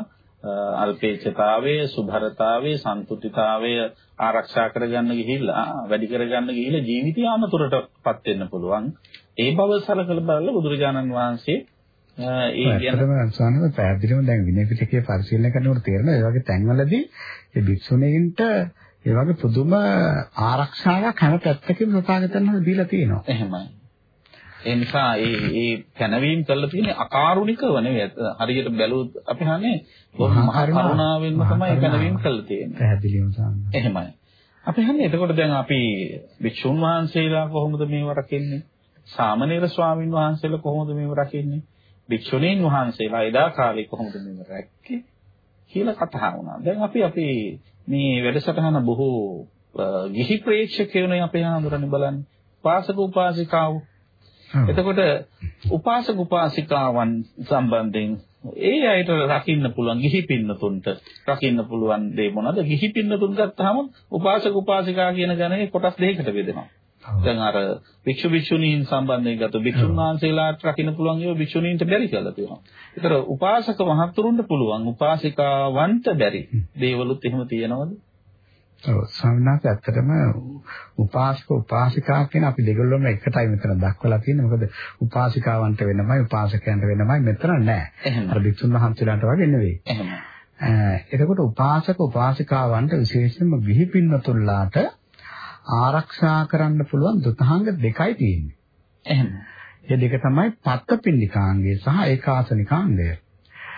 අල්පේච්ඡතාවය, සුභරතාවය, සන්තුෂ්ඨිතාවය ආරක්ෂා කරගන්න ගිහිල්ලා වැඩි කරගන්න ගිහිල්ලා ජීවිතය අනතුරටපත් වෙන්න පුළුවන්. ඒ බව සලකලා බලලා බුදුරජාණන් වහන්සේ ඒ කියනම අන්සානව පැහැදිලිවම දැන් විනය පිටකයේ පරිශීලනය කරනකොට තේරෙනවා ඒ වගේ තැන්වලදී ඒ භික්ෂුණීන්ට ඒ වගේ පුදුම ආරක්ෂාවක් හැම පැත්තකින්ම සතාගතන දීලා තියෙනවා. එහෙමයි. ඒ නිසා ඒ ඒ පැනවීම කරලා තියෙන්නේ අකාරුණිකව නෙවෙයි. හරියට බැලුවොත් අපි හන්නේ මහා කරුණාවෙන්ම තමයි පැනවීම කරලා තියෙන්නේ. පැහැදිලිවම සාමයි. එහෙමයි. අපි හන්නේ එතකොට දැන් අපි වික්ෂුන් වහන්සේලා කොහොමද මේව රකින්නේ? සාමණේර ස්වාමින් වහන්සේලා කොහොමද මේව රකින්නේ? වික්ෂුණීන් වහන්සේලා එදා කාලේ කොහොමද මේව රැක්කේ? කියලා කතා වුණා. දැන් අපි අපි මේ වැඩසටහන බොහෝ ගිහි ප්‍රේක්ෂකයෝනේ අපේ හඳුරන්නේ බලන්නේ. පාසක උපාසිකාවෝ එතකොට උපාසක උපාසිකාවන් සම්බන්ධයෙන් ඒ අයට රකින්න පුළුවන් ගිහි පින්නතුන්ට රකින්න පුළුවන් දේ මොනවද? ගිහි පින්නතුන් ගත්තාම උපාසක උපාසිකා කියන ගණනේ කොටස් දෙකකට බෙදෙනවා. දැන් අර භික්ෂු භික්ෂුණීන් සම්බන්ධයෙන් ගත්ත භික්ෂුන් වහන්සේලාට රකින්න පුළුවන් ඒවා භික්ෂුණීන්ට බැරි කියලා තියෙනවා. ඒතර උපාසක මහතුරුන්ට පුළුවන් උපාසිකාවන්ට බැරි දේවලුත් එහෙම තියෙනවද? ස්වාමීනාත් ඇත්තටම උපාසක උපාසිකා කියන අපි දෙගොල්ලොම එකටයි මෙතන දක්වලා තියෙන්නේ. මොකද උපාසිකාවන්ට වෙනමයි උපාසකයන්ට වෙනමයි මෙතන නැහැ. අර භික්ෂුන් වහන්සේලාට වගේ නෙවෙයි. එතකොට උපාසක උපාසිකාවන්ට විශේෂයෙන්ම ගිහි පින්නතුල්ලාට ආරක්ෂා කරන්න පුළුවන් දුතහංග දෙකයි තියෙන්නේ. එහෙම. ඒ දෙක තමයි පත්තපින්නිකාංගය සහ ඒකාසනිකාංගය.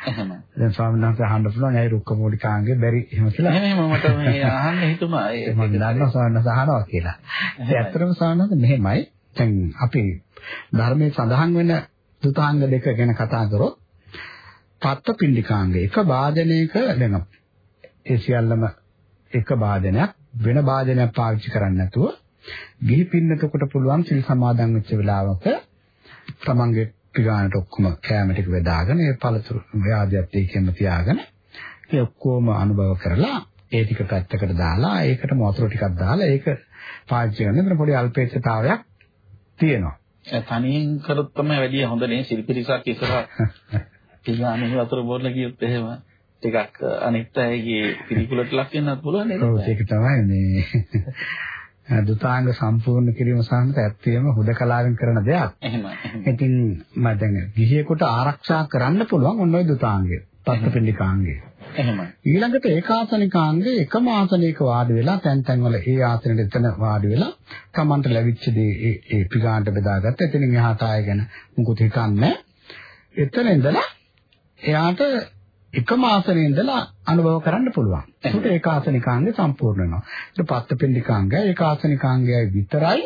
එහෙම. දැන් ස්වාමීන් වහන්සේ අහන්න පුළුවන් ඇයි රුක්ක මූලිකාංගේ බැරි එහෙම කියලා. එහෙම මට මේ අහන්න හිතුණා. මම දන්නවා ස්වාමීන් වහන්සේ අහනවා කියලා. ඒ ඇත්තටම ස්වාමීන් වහන්සේ මෙහෙමයි. දැන් අපි ධර්මයේ සඳහන් වෙන දුතාංග දෙක ගැන කතා කරොත් පත්ත පින්ඩිකාංග එක වාදනයක දැන් ඒ සියල්ලම එක වාදනයක් වෙන වාදනයක් පාවිච්චි කරන්නේ නැතුව ගිහි පින්නතකොට පුළුවන් සිල් සමාදන් වෙච්ච වෙලාවක තමන්ගේ පිගානට ඔක්කොම කැම ටික බෙදාගෙන ඒ පළතුරු ව්‍යාධියත් ඒකෙම තියාගෙන ඒ ඔක්කොම අනුභව කරලා ඒ ටික පැත්තකට දාලා ඒකට වතුර ටිකක් දාලා ඒක පාවිච්චි කරන එතන පොඩි අල්පේච්ඡතාවයක් තියෙනවා. තනියෙන් කරොත් තමයි වැඩි හොඳ නේ සිල්පිරිසක් ඉස්සරහ පියානේ වතුර බොන්න කියොත් එහෙම ටිකක් අනිත් අයගේ පිළිකුලට ලක් වෙන්නත් පුළුවන් නේද? ඔව් ඒක තමයි මේ දුතාංග සම්පූර්ණ කිරීම සාහනත ඇත්තේම හුදකලාවෙන් කරන දෙයක්. එහෙමයි. ඉතින් මම දැන් ගිහියෙකුට ආරක්ෂා කරන්න පුළුවන් ඔන්න ඔය දුතාංගය. පස්තපින්ඩිකාංගය. එහෙමයි. ඊළඟට ඒකාසනිකාංගය එකම ආසනයක වාඩි වෙලා තැන් තැන් වල ඒ ආසනෙට එතන වාඩි වෙලා Tamanට ලැබිච්ච දේ ඒ ඒ පිගාන්ට බෙදාගත්ත. එතනින් එහාට ආය ගැන මුකුත් හිතන්නේ එතන ඉඳලා එයාට එකම ආසනයේ ඉඳලා අනුභව කරන්න පුළුවන්. ඒකට ඒකාසනිකාංගය සම්පූර්ණ වෙනවා. ඒක පත්තපින්ඩිකාංගය ඒකාසනිකාංගයයි විතරයි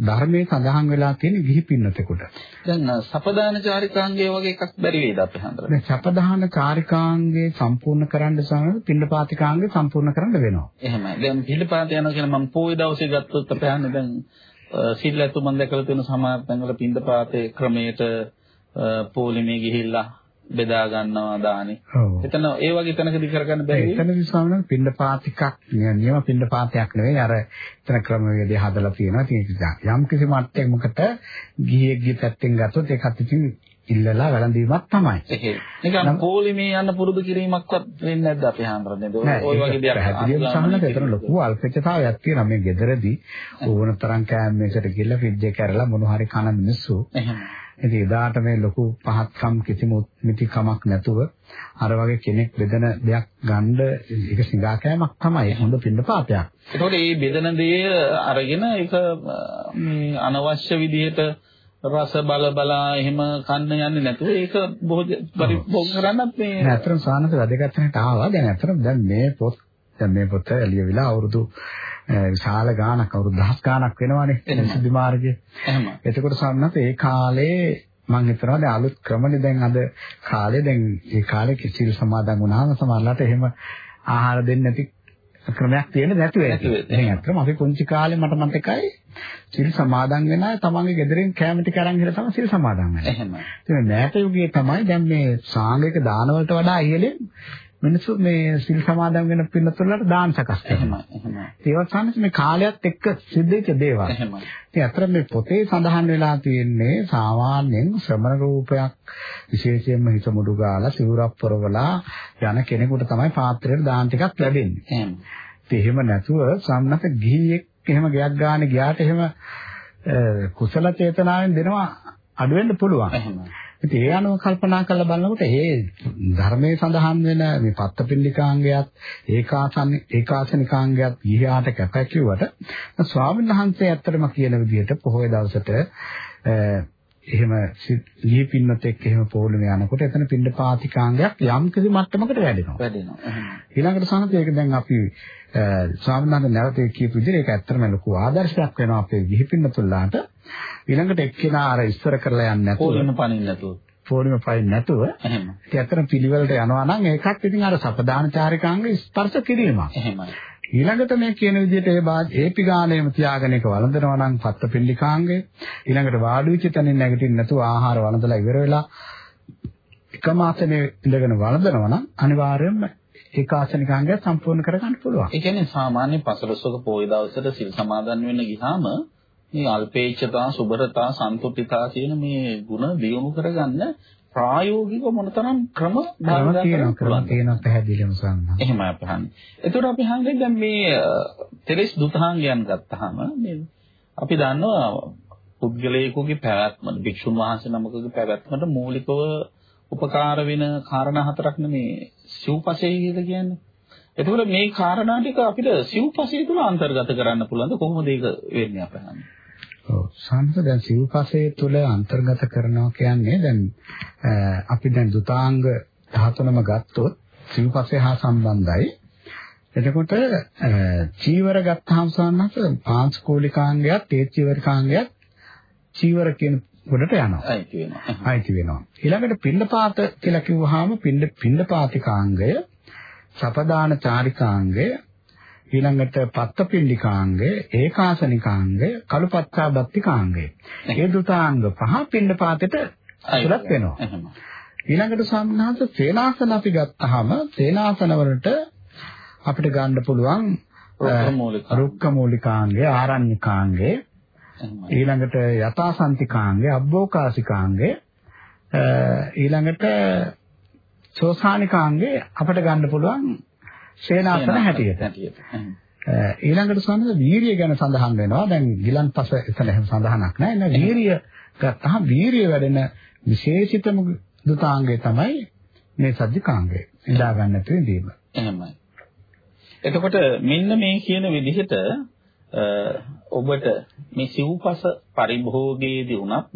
ධර්මයේ සඳහන් වෙලා තියෙන ගිහි පින්නතෙකුට. දැන් සපදාන චාරිකාංගය වගේ එකක් බැරි වේද අපේ හන්දර? දැන් සපදාන චාරිකාංගේ සම්පූර්ණ කරන්න සමග පින්නපාතිකාංගේ සම්පූර්ණ කරන්න වෙනවා. එහෙමයි. දැන් පින්නපාත යනවා කියන මම පොයි දවසේ ගත්තොත් අපේ හන්දර දැන් සිල් ඇතු මම දැකලා තියෙන සමහර තැන්වල පින්නපාතේ ක්‍රමයට පොලිමේ ගිහිල්ලා බෙදා ගන්නවා දානේ. එතන ඒ වගේ තැනකදී කරගන්න වෙයි. එතනදී ස්වාමීන් පින්නපාතිකක් නියම පින්නපාතයක් නෙවෙයි අර එතන ක්‍රමවේදය හදලා තියෙනවා. ඉතින් යම් කිසි මට්ටමකට ගිහියෙක්ගේ පැත්තෙන් ගත්තොත් ඒකත් ඉතින් ඉල්ලලා වැළඳීමක් තමයි. නිකන් පොලිමේ යන්න පුරුදු කිරීමක්වත් වෙන්නේ නැද්ද අපේ හාමුදුරනේ නේද? ඔය වගේ දෙයක්. පැහැදිලිවම සමහරවිට එතන ලොකු අල්පේච්ඡතාවයක් තියෙනවා. මේ ගෙදරදී ඕන තරම් කෑම මේකට ගිහලා ෆ්‍රිජ් එක කරලා මොන හරි කන මිනිස්සු. එහෙම. ඉතින් එදාට මේ ලොකු පහත්කම් කිසිම මිති කමක් නැතුව අර වගේ කෙනෙක් බෙදෙන දෙයක් ගන්න ඒක සිඟා කෑමක් තමයි හොඳ පින්නපාතයක්. ඒකෝට මේ බෙදෙන දේ අරගෙන ඒක මේ අනවශ්‍ය විදිහට රස බල බලා එහෙම කන්න යන්නේ නැතුව ඒක පරිභෝග කරන්නත් මේ ඇත්තටම සානස වැඩගත් තැනට ආවා. දැන් ඇත්තටම දැන් මේ පොත් දැන් මේ පොත එළියවිලා අවුරුදු විශාල ගාණක් අවුරුදු දහස් ගාණක් වෙනවානේ සිද්ධි මාර්ගයේ. එහෙම. එතකොට සම්මත ඒ කාලේ මම හිතනවා දැන් අලුත් ක්‍රමනේ දැන් අද කාලේ දැන් ඒ කාලේ කිසිල් සමාදන් වුණාම සමහරලාට එහෙම ආහාර දෙන්නේ නැති ක්‍රමයක් තියෙන්නේ නැතුව ඇති. දැන් අත්‍තරම අපි පුංචි කාලේ මට මතකයි සිල් සමාදන් වෙන අය තමන්ගේ ගෙදරින් කැම ටික අරන් ගිහලා තමයි සිල් සමාදන් වෙන්නේ. එහෙමයි. ඉතින් මෑත යුගයේ තමයි දැන් මේ සාංගික දාන වලට වඩා ඉහළින් මිනිස්සු මේ සිල් සමාදන් වෙන පින්නතුලට දාන සකස් කරනවා. එහෙමයි. ඒවත් සම්මත මේ කාලයත් එක්ක සිද්ධ වෙච්ච දේවල්. එහෙමයි. ඉතින් අතර මේ පොතේ සඳහන් වෙලා තියෙන්නේ සාමාන්‍යයෙන් ශ්‍රමණ රූපයක් විශේෂයෙන්ම හිත මුඩු ගාලා සිවුරක් පොරවලා යන කෙනෙකුට තමයි පාත්‍රයට දාන ටිකක් ලැබෙන්නේ. ඉතින් එහෙම නැතුව සම්මත ගිහියෙක් එහෙම ගයක් ගන්න ගියාට එහෙම කුසල චේතනාවෙන් දෙනවා අඩු වෙන්න පුළුවන්. ඉතින් ඒ අනුව කල්පනා කරලා බලනකොට ඒ ධර්මයේ සඳහන් වෙන මේ පත්තපින්ඩිකාංගයත් ඒකාසන ඒකාසනිකාංගයත් ගිහාට කැප කිව්වට ස්වාමීන් වහන්සේ ඇත්තටම කියන විදිහට පොහොය දවසට එහෙම ගිහි පින්නත් එක්ක එහෙම පොළොවේ යනකොට එතන පින්ඩපාතිකාංගයක් යම් කිසි මට්ටමකට වැඩෙනවා. වැඩෙනවා. ඊළඟට සමහරවිට ඒක දැන් අපි ස්වාමීන් වහන්සේ නැවත කියපු විදිහට ඒක ඇත්තටම ලොකු ආදර්ශයක් වෙනවා අපේ ගිහි පින්නතුල්ලාට. ඊළඟට එක්කෙනා අර ඉස්සර කරලා යන්නේ නැතුව පොලිම පනින්න නැතුව. පොලිම පනින්න නැතුව එහෙම. ඇත්තටම පිළිවෙලට යනවා නම් ඒකත් ඉතින් අර සපදාන චාරිකාංග ස්පර්ශ කිරීමක්. එහෙමයි. ඊළඟට මේ කියන විදිහට ඒ බාද ඒපි ගාණයම තියාගෙන ඒක වළඳනවා නම් පත්ත පිළිකාංගය ඊළඟට වාඩි වෙච්ච තැනින් නැගිටින්න නැතුව ආහාර වළඳලා ඉවර වෙලා එකම ආසනයේ ඉඳගෙන වළඳනවා නම් අනිවාර්යයෙන්ම ඒක ආසනිකාංගය සම්පූර්ණ කරගන්න පුළුවන්. ඒ කියන්නේ සාමාන්‍ය පසළොස්වක පොය දවසට සිල් සමාදන් වෙන්න ගියාම මේ අල්පේච්ඡතා, සුබරතා, සන්තුට්ඨිතා කියන මේ ಗುಣ දියුණු කරගන්න ප්‍රායෝගිකව මොනතරම් ක්‍රම භාවිතා තියෙනවා ක්‍රම තියෙනවා පැහැදිලිවම සම්මා. එහෙමයි අපි හන්නේ. එතකොට අපි හන්නේ දැන් මේ තෙරස් දුතාංගයන් ගත්තාම මේ අපි දන්නවා පුද්ගලයෙකුගේ පැවැත්ම භික්ෂුන් වහන්සේ නමකගේ පැවැත්මට මූලිකව උපකාර වෙන කාරණා හතරක් නෙමේ සිව්පසේ කියලා කියන්නේ. එතකොට මේ කාරණා ටික අපිට සිව්පසේ තුල අන්තර්ගත කරන්න පුළුවන්ද කොහොමද ඒක වෙන්නේ අපහන්නේ? ඔව් සංස දැන් සිව්පසේ තුල අන්තර්ගත කරනවා කියන්නේ දැන් අපි දැන් දුතාංග 13ම ගත්තොත් සිව්පසේ හා සම්බන්ධයි. එතකොට චීවර ගත්තාම සන්නස පාංශකෝලිකාංගයත් ඒ චීවරකාංගයත් චීවර කියන ගොඩට යනවා. අයිති වෙනවා. අයිති වෙනවා. ඊළඟට පින්නපාත කියලා කිව්වහම පින්න පින්නපාතිකාංගය, සපදාන චාරිකාංගය, ඊළඟට පත්තපිණ්ඩිකාංගය, ඒකාසනිකාංගය, කලුපත්තාබත්තිකාංගය. මේ දුතාංග පහ පින්නපාතෙට අසලක් වෙනවා. ඊළඟට සම්හාස සේනාසන අපි ගත්තාම සේනාසන වලට අපිට ගන්න පුළුවන් රුක්ක මූලිකාංගය. ආරණ්‍යකාංගය. ඊළඟට යථාසන්තිකාංගය අබ්බෝකාසිකාංගය. ඊළඟට සෝසානිකාංගය අපිට ගන්න පුළුවන් සේනාසන හැටියට. ඊළඟට සම්බන්ධ වීරිය ගැන සඳහන් වෙනවා. දැන් ගිලන්පස එතන සඳහනක් නැහැ. නේද? වීරිය ගත්තහම වීරිය වැඩෙන විශේෂිතම දුතාංගය තමයි මේ සද්දිකාංගය. ඉඳා ගන්න තේදීම. එහෙමයි. එතකොට මෙන්න මේ කියන විදිහට ඔබට මේ සිව්පස පරිභෝගයේදී උනත්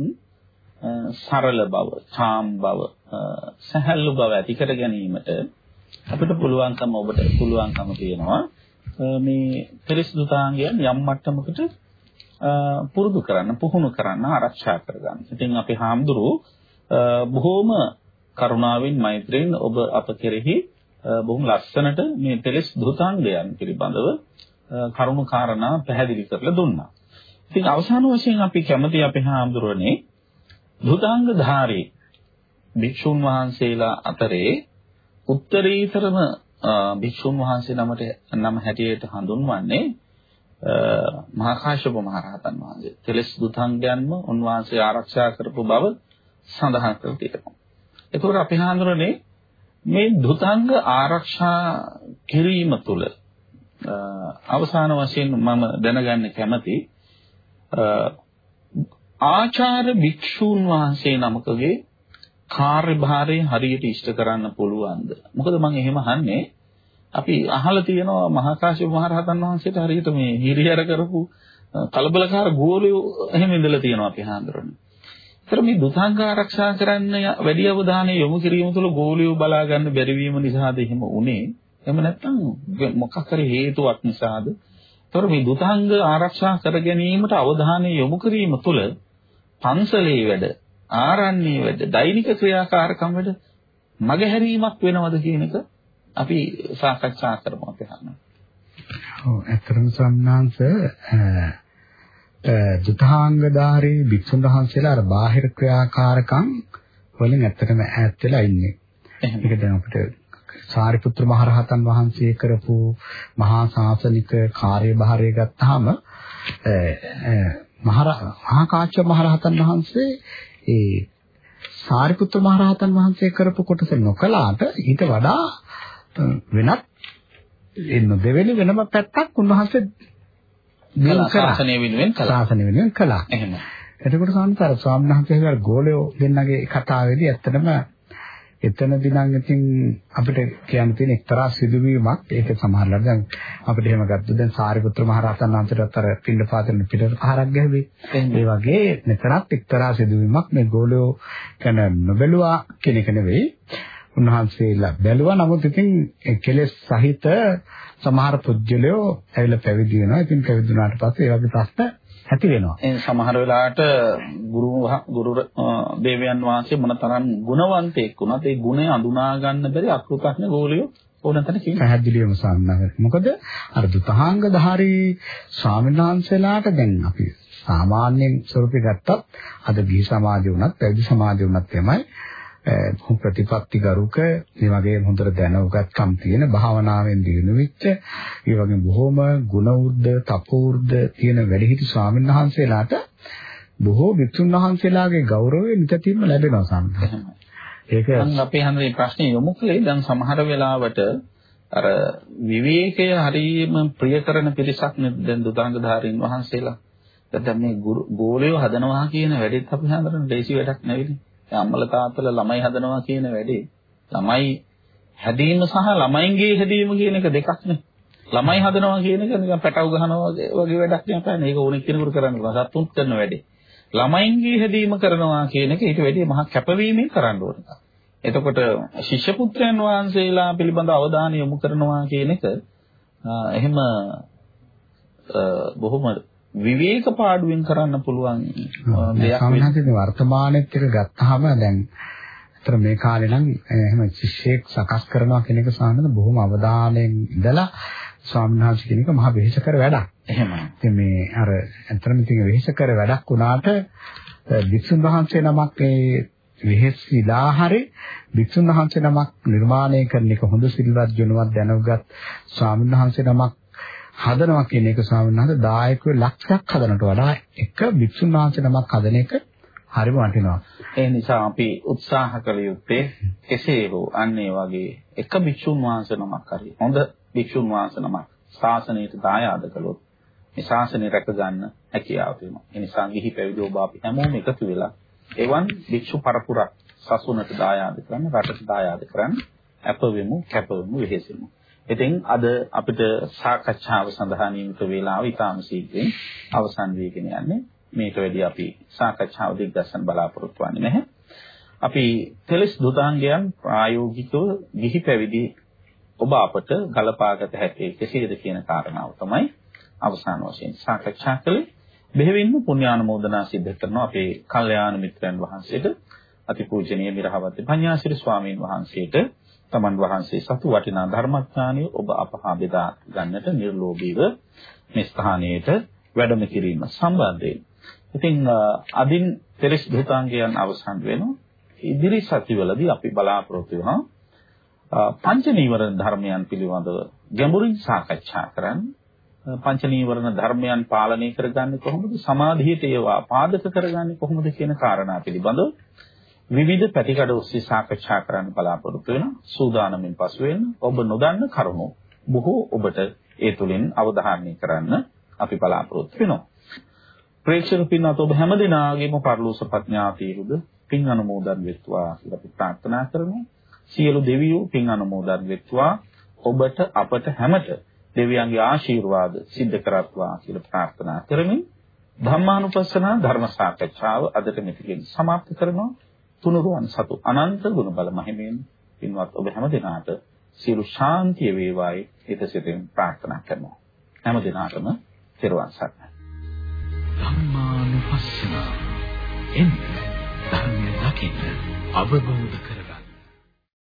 සරල බව, ඡාම් බව, සහැල්ලු බව ඇති කර ගැනීමට අපිට පුළුවන්කම ඔබට පුළුවන්කම තියෙනවා මේ පරිසුදුතාංගයන් යම් මට්ටමකට පුරුදු කරන්න, පුහුණු කරන්න, ආරක්ෂා කරගන්න. ඉතින් අපි හාමුදුරුවෝ බොහොම කරුණාවෙන් මෛත්‍රියෙන් ඔබ අප කෙරෙහි බොහොම ලස්සනට මේ තෙලස් දුතාංගයන් පිළිබඳව කරුණු කාරණා පැහැදිලි කරලා දුන්නා. ඉතින් අවසාන වශයෙන් අපි කැමති අපේ හාමුදුරනේ දුතාංග ධාරී භික්ෂුන් වහන්සේලා අතරේ උත්තරීතරම භික්ෂුන් වහන්සේ නමට නම හැටියට හඳුන්වන්නේ මහා කාශ්‍යප මහ රහතන් වහන්සේ. තෙලස් දුතාංගයන්ම උන්වහන්සේ ආරක්ෂා කරපු බව සඳහන් කර තියෙනවා. ඒකෝර අපි හඳුරන්නේ මේ දුතාංග ආරක්ෂා කිරීම තුළ අවසාන වශයෙන් මම දැනගන්න කැමති ආචාර භික්ෂූන් වහන්සේ නමකගේ කාර්යභාරය හරියට ඉෂ්ට කරන්න පුළුවන්ද? මොකද මම එහෙම අහන්නේ අපි අහලා තියෙනවා මහා කාශ්‍යප මහ රහතන් වහන්සේට හරියට මේ හිරිහැර කරපු කලබලකාර ගෝලියෝ එහෙම ඉඳලා තියෙනවා අපි හඳුරන්නේ. ඒතර මේ දුතාංග ආරක්ෂා කරන්න වැඩි අවධානය යොමු කිරීම තුළ ගෝලියෝ බලා ගන්න බැරි වීම නිසාද එහෙම උනේ? එහෙම නැත්නම් මොකක් හරි හේතුවක් නිසාද? ඒතර මේ දුතාංග ආරක්ෂා කර ගැනීමට අවධානය යොමු කිරීම තුළ පන්සලේ වැඩ, ආරණ්‍යයේ වැඩ, දෛනික ක්‍රියාකාරකම් වැඩ මගහැරීමක් වෙනවද කියන එක අපි සාකච්ඡා කරමු අපි අහනවා. ඔව් ඇත්තටම සම්මාංශ දුතාංගධාරී භික්ෂුන් වහන්සේලා අර බාහිර ක්‍රියාකාරකම් වලින් ඇත්තටම ඈත් වෙලා ඉන්නේ. ඒක දැන් අපිට සාරිපුත්‍ර මහරහතන් වහන්සේ කරපු මහා ශාසනික කාර්යභාරය ගත්තාම මහා කාශ්‍යප මහරහතන් වහන්සේ ඒ සාරිපුත්‍ර මහරහතන් වහන්සේ කරපු කොටස නොකලාට ඊට වඩා වෙනත් එන්න දෙවෙනි වෙනම පැත්තක් උන්වහන්සේ මේ ශාසනය වෙනුවෙන් කළා. ශාසනය වෙනුවෙන් කළා. එහෙම. එතකොට සාන්තර ස්වාමීන් වහන්සේගේ ගෝලයෝ දෙන්නගේ කතාවේදී ඇත්තටම එතනදී නම් ඉතින් අපිට කියන්න තියෙන එක්තරා සිදුවීමක්. ඒක සමහරවිට දැන් අපිට එහෙම ගත්තොත් දැන් සාරිපුත්‍ර මහ රහතන් වහන්සේට අර පින්න පාතන පිටට පහරක් ගැහුවේ ඒ වගේ මෙතරත් එක්තරා සිදුවීමක් මේ ගෝලයෝ කන නොබැලුවා කියන එක නෙවෙයි. උන්වහන්සේලා බැලුවා. නමුත් ඉතින් කෙලෙස් සහිත සමහර පුජ්‍යලයෝ ඇවිල්ලා පැවිදි වෙනවා. ඉතින් පැවිදි වුණාට පස්සේ ඒ වගේ ප්‍රශ්න ඇති වෙනවා. ඒ සමහර වෙලාවට ගුරු ගුරු දේවයන් වහන්සේ මොනතරම් ගුණවන්තයෙක් වුණත් ඒ ගුණය අඳුනා ගන්න බැරි අකෘතඥ ගෝලියෝ ඕනතන කියන පැහැදිලිවම සම්මත. මොකද අර දුතහාංග ධාරී ස්වාමීන් වහන්සේලාට දැන් අපි සාමාන්‍යයෙන් ස්වරූපේ ගත්තත් අද ගිහි සමාජය වුණත් පැවිදි සමාජය වුණත් එමය ප්‍රතිපත්ති ගරුක මේ වගේ හොඳට දැනුගත්කම් තියෙන භාවනාවෙන් දිනු වෙච්ච ඒ වගේ බොහොම ගුණ උර්ධ තපෝර්ධ තියෙන වැඩිහිටි ස්වාමීන් වහන්සේලාට බොහෝ වික්ෂුන් වහන්සේලාගේ ගෞරවය නිතින්ම ලැබෙනවා සම්පූර්ණ. ඒක දැන් අපේ හන්දේ ප්‍රශ්නේ යොමු කළේ දැන් සමහර වෙලාවට අර විවේකය හරීම ප්‍රිය කරන පිරිසක් දැන් දුතාංගධාරීන් වහන්සේලා. දැන් මේ ගෝලියෝ හදනවා කියන වැඩෙත් අපි හඳුනන දේශි වැඩක් නෙවෙයි. අම්මලා තාත්තලා ළමයි හදනවා කියන වැඩේ ළමයි හැදීම සහ ළමයින්ගේ හැදීම කියන එක දෙකක් නේ. ළමයි හදනවා කියන එක නිකන් පැටව ගහනවා වගේ වැඩක් නේ අපේ. මේක ඕනෙක් කෙනෙකුට කරන්න බෑ. සතුන් කරන වැඩේ. ළමයින්ගේ හැදීම කරනවා කියන එක ඊට වැඩිය මහා කැපවීමෙන් කරන්න ඕන එකක්. එතකොට ශිෂ්‍ය පුත්‍රයන් වහන්සේලා පිළිබඳ අවධානය යොමු කරනවා කියන එක එහෙම බොහොම විවේක පාඩුවෙන් කරන්න පුළුවන් දෙයක් සමහරවිට වර්තමානෙත් එක ගත්තාම දැන් අතර මේ කාලේ නම් එහෙම ශිෂ්‍යෙක් සකස් කරනවා කියන එක සාමාන්‍යයෙන් බොහොම අවධානයෙන් ඉඳලා ස්වාමීන් වහන්සේ කියන එක මහ වෙහෙසකර වැඩක්. එහෙමයි. ඉතින් මේ අර අතරම ඉතින් වෙහෙසකර වැඩක් වුණාට වික්ෂුන් වහන්සේ නමක් ඒ වෙහෙස්විලා හරි වික්ෂුන් වහන්සේ නමක් නිර්මාණය කරන එක හොඳ සිල්වත් ජනවත් දැනුගත් ස්වාමීන් වහන්සේ නමක් හදනවා කියන එක ස්වාමීන් වහන්සේ දායකව ලක්ෂයක් හදනට වඩා එක වික්ෂුන් වහන්සේ නමක් හදන එක හරිම වටිනවා. ඒ නිසා අපි උත්සාහ කළ යුත්තේ කෙසේ හෝ අන්න ඒ වගේ එක භික්ෂුන් වහන්සේ නමක් හරි හොඳ භික්ෂුන් වහන්සේ නමක් ශාසනයට දායාද කළොත් මේ ශාසනය රැක ගන්න හැකියාව තියෙනවා. ඒ නිසා ගිහි පැවිදි ඔබ අපි හැමෝම එකතු වෙලා එවන් භික්ෂු පරපුරක් සසුනට දායාද කරන්න, රටට දායාද කරන්න අප වෙමු, කැප වෙමු, වෙහෙසෙමු. ඉතින් අද අපිට සාකච්ඡාව සඳහා නියමිත වේලාව ඉතාම ශීඝ්‍රයෙන් අවසන් වෙගෙන යන්නේ. මේට වැඩි අපි සාකච්ඡාව දිග්ගස්සන් බලාපොරොත්තු වෙන්නේ නැහැ. අපි තෙලස් දුතාංගයන් ප්‍රායෝගිකව ගිහි පැවිදි ඔබ අපට ගලපාගත හැකි කෙසේද කියන කාරණාව තමයි අවසාන වශයෙන් සාකච්ඡා කළේ. බෙහෙවින්ම පුණ්‍යානුමෝදනා සිද්ධ කරනවා අපේ කල්යාණ මිත්‍රයන් වහන්සේට අතිපූජනීය මිරහවති පඤ්ඤාසිරි ස්වාමීන් වහන්සේට තමන් වහන්සේ සතු වටිනා ධර්මඥානිය ඔබ අපහා බෙදා ගන්නට නිර්ලෝභීව මේ ස්ථානයේට වැඩම කිරීම සම්බන්ධයෙන් ඉතින් අදින් පෙරස් භූතාංගයන් අවසන් වෙනවා. ඉදිරි සතිවලදී අපි බලාපොරොත්තු වෙනවා පංච නීවරණ ධර්මයන් පිළිබඳව ගැඹුරින් සාකච්ඡා කරන්න. පංච නීවරණ ධර්මයන් පාලනය කරගන්නේ කොහොමද? සමාධියට ඒවා පාදක කරගන්නේ කොහොමද කියන කාරණා පිළිබඳව විවිධ පැතිකඩ ඔස්සේ සාකච්ඡා කරන්න බලාපොරොත්තු වෙනවා. සූදානමින් පසු වෙන ඔබ නොදන්න කරුණු බොහෝ ඔබට ඒ තුලින් අවධාරණය කරන්න අපි බලාපොරොත්තු වෙනවා. ප්‍රේක්ෂක පින්වත් ඔබ හැමදෙනාගේම පරලෝසපත් ඥාතීරුද පින් අනුමෝදන් වෙත්වා කියලා අපි ප්‍රාර්ථනා කරනවා. සියලු දෙවියෝ පින් අනුමෝදන් වෙත්වා ඔබට අපට හැමත දෙවියන්ගේ ආශිර්වාද සිද්ධ කරත්වා කියලා ප්‍රාර්ථනා කරමින් ධම්මානුපස්සන ධර්ම සාකච්ඡාව අදට මෙතකින් સમાપ્ત කරනවා. තුනුරුවන් සතු අනන්ත ගුණ බල මහිමෙන් පින්වත් ඔබ හැමදෙනාට සියලු ශාන්තිය වේවායි හිතසිතින් ප්‍රාර්ථනා කරනවා. හැමදෙනාටම තෙරුවන් සරණයි. ධම්මානුපස්සන එන්න ධර්මය දකින්න අවබෝධ කර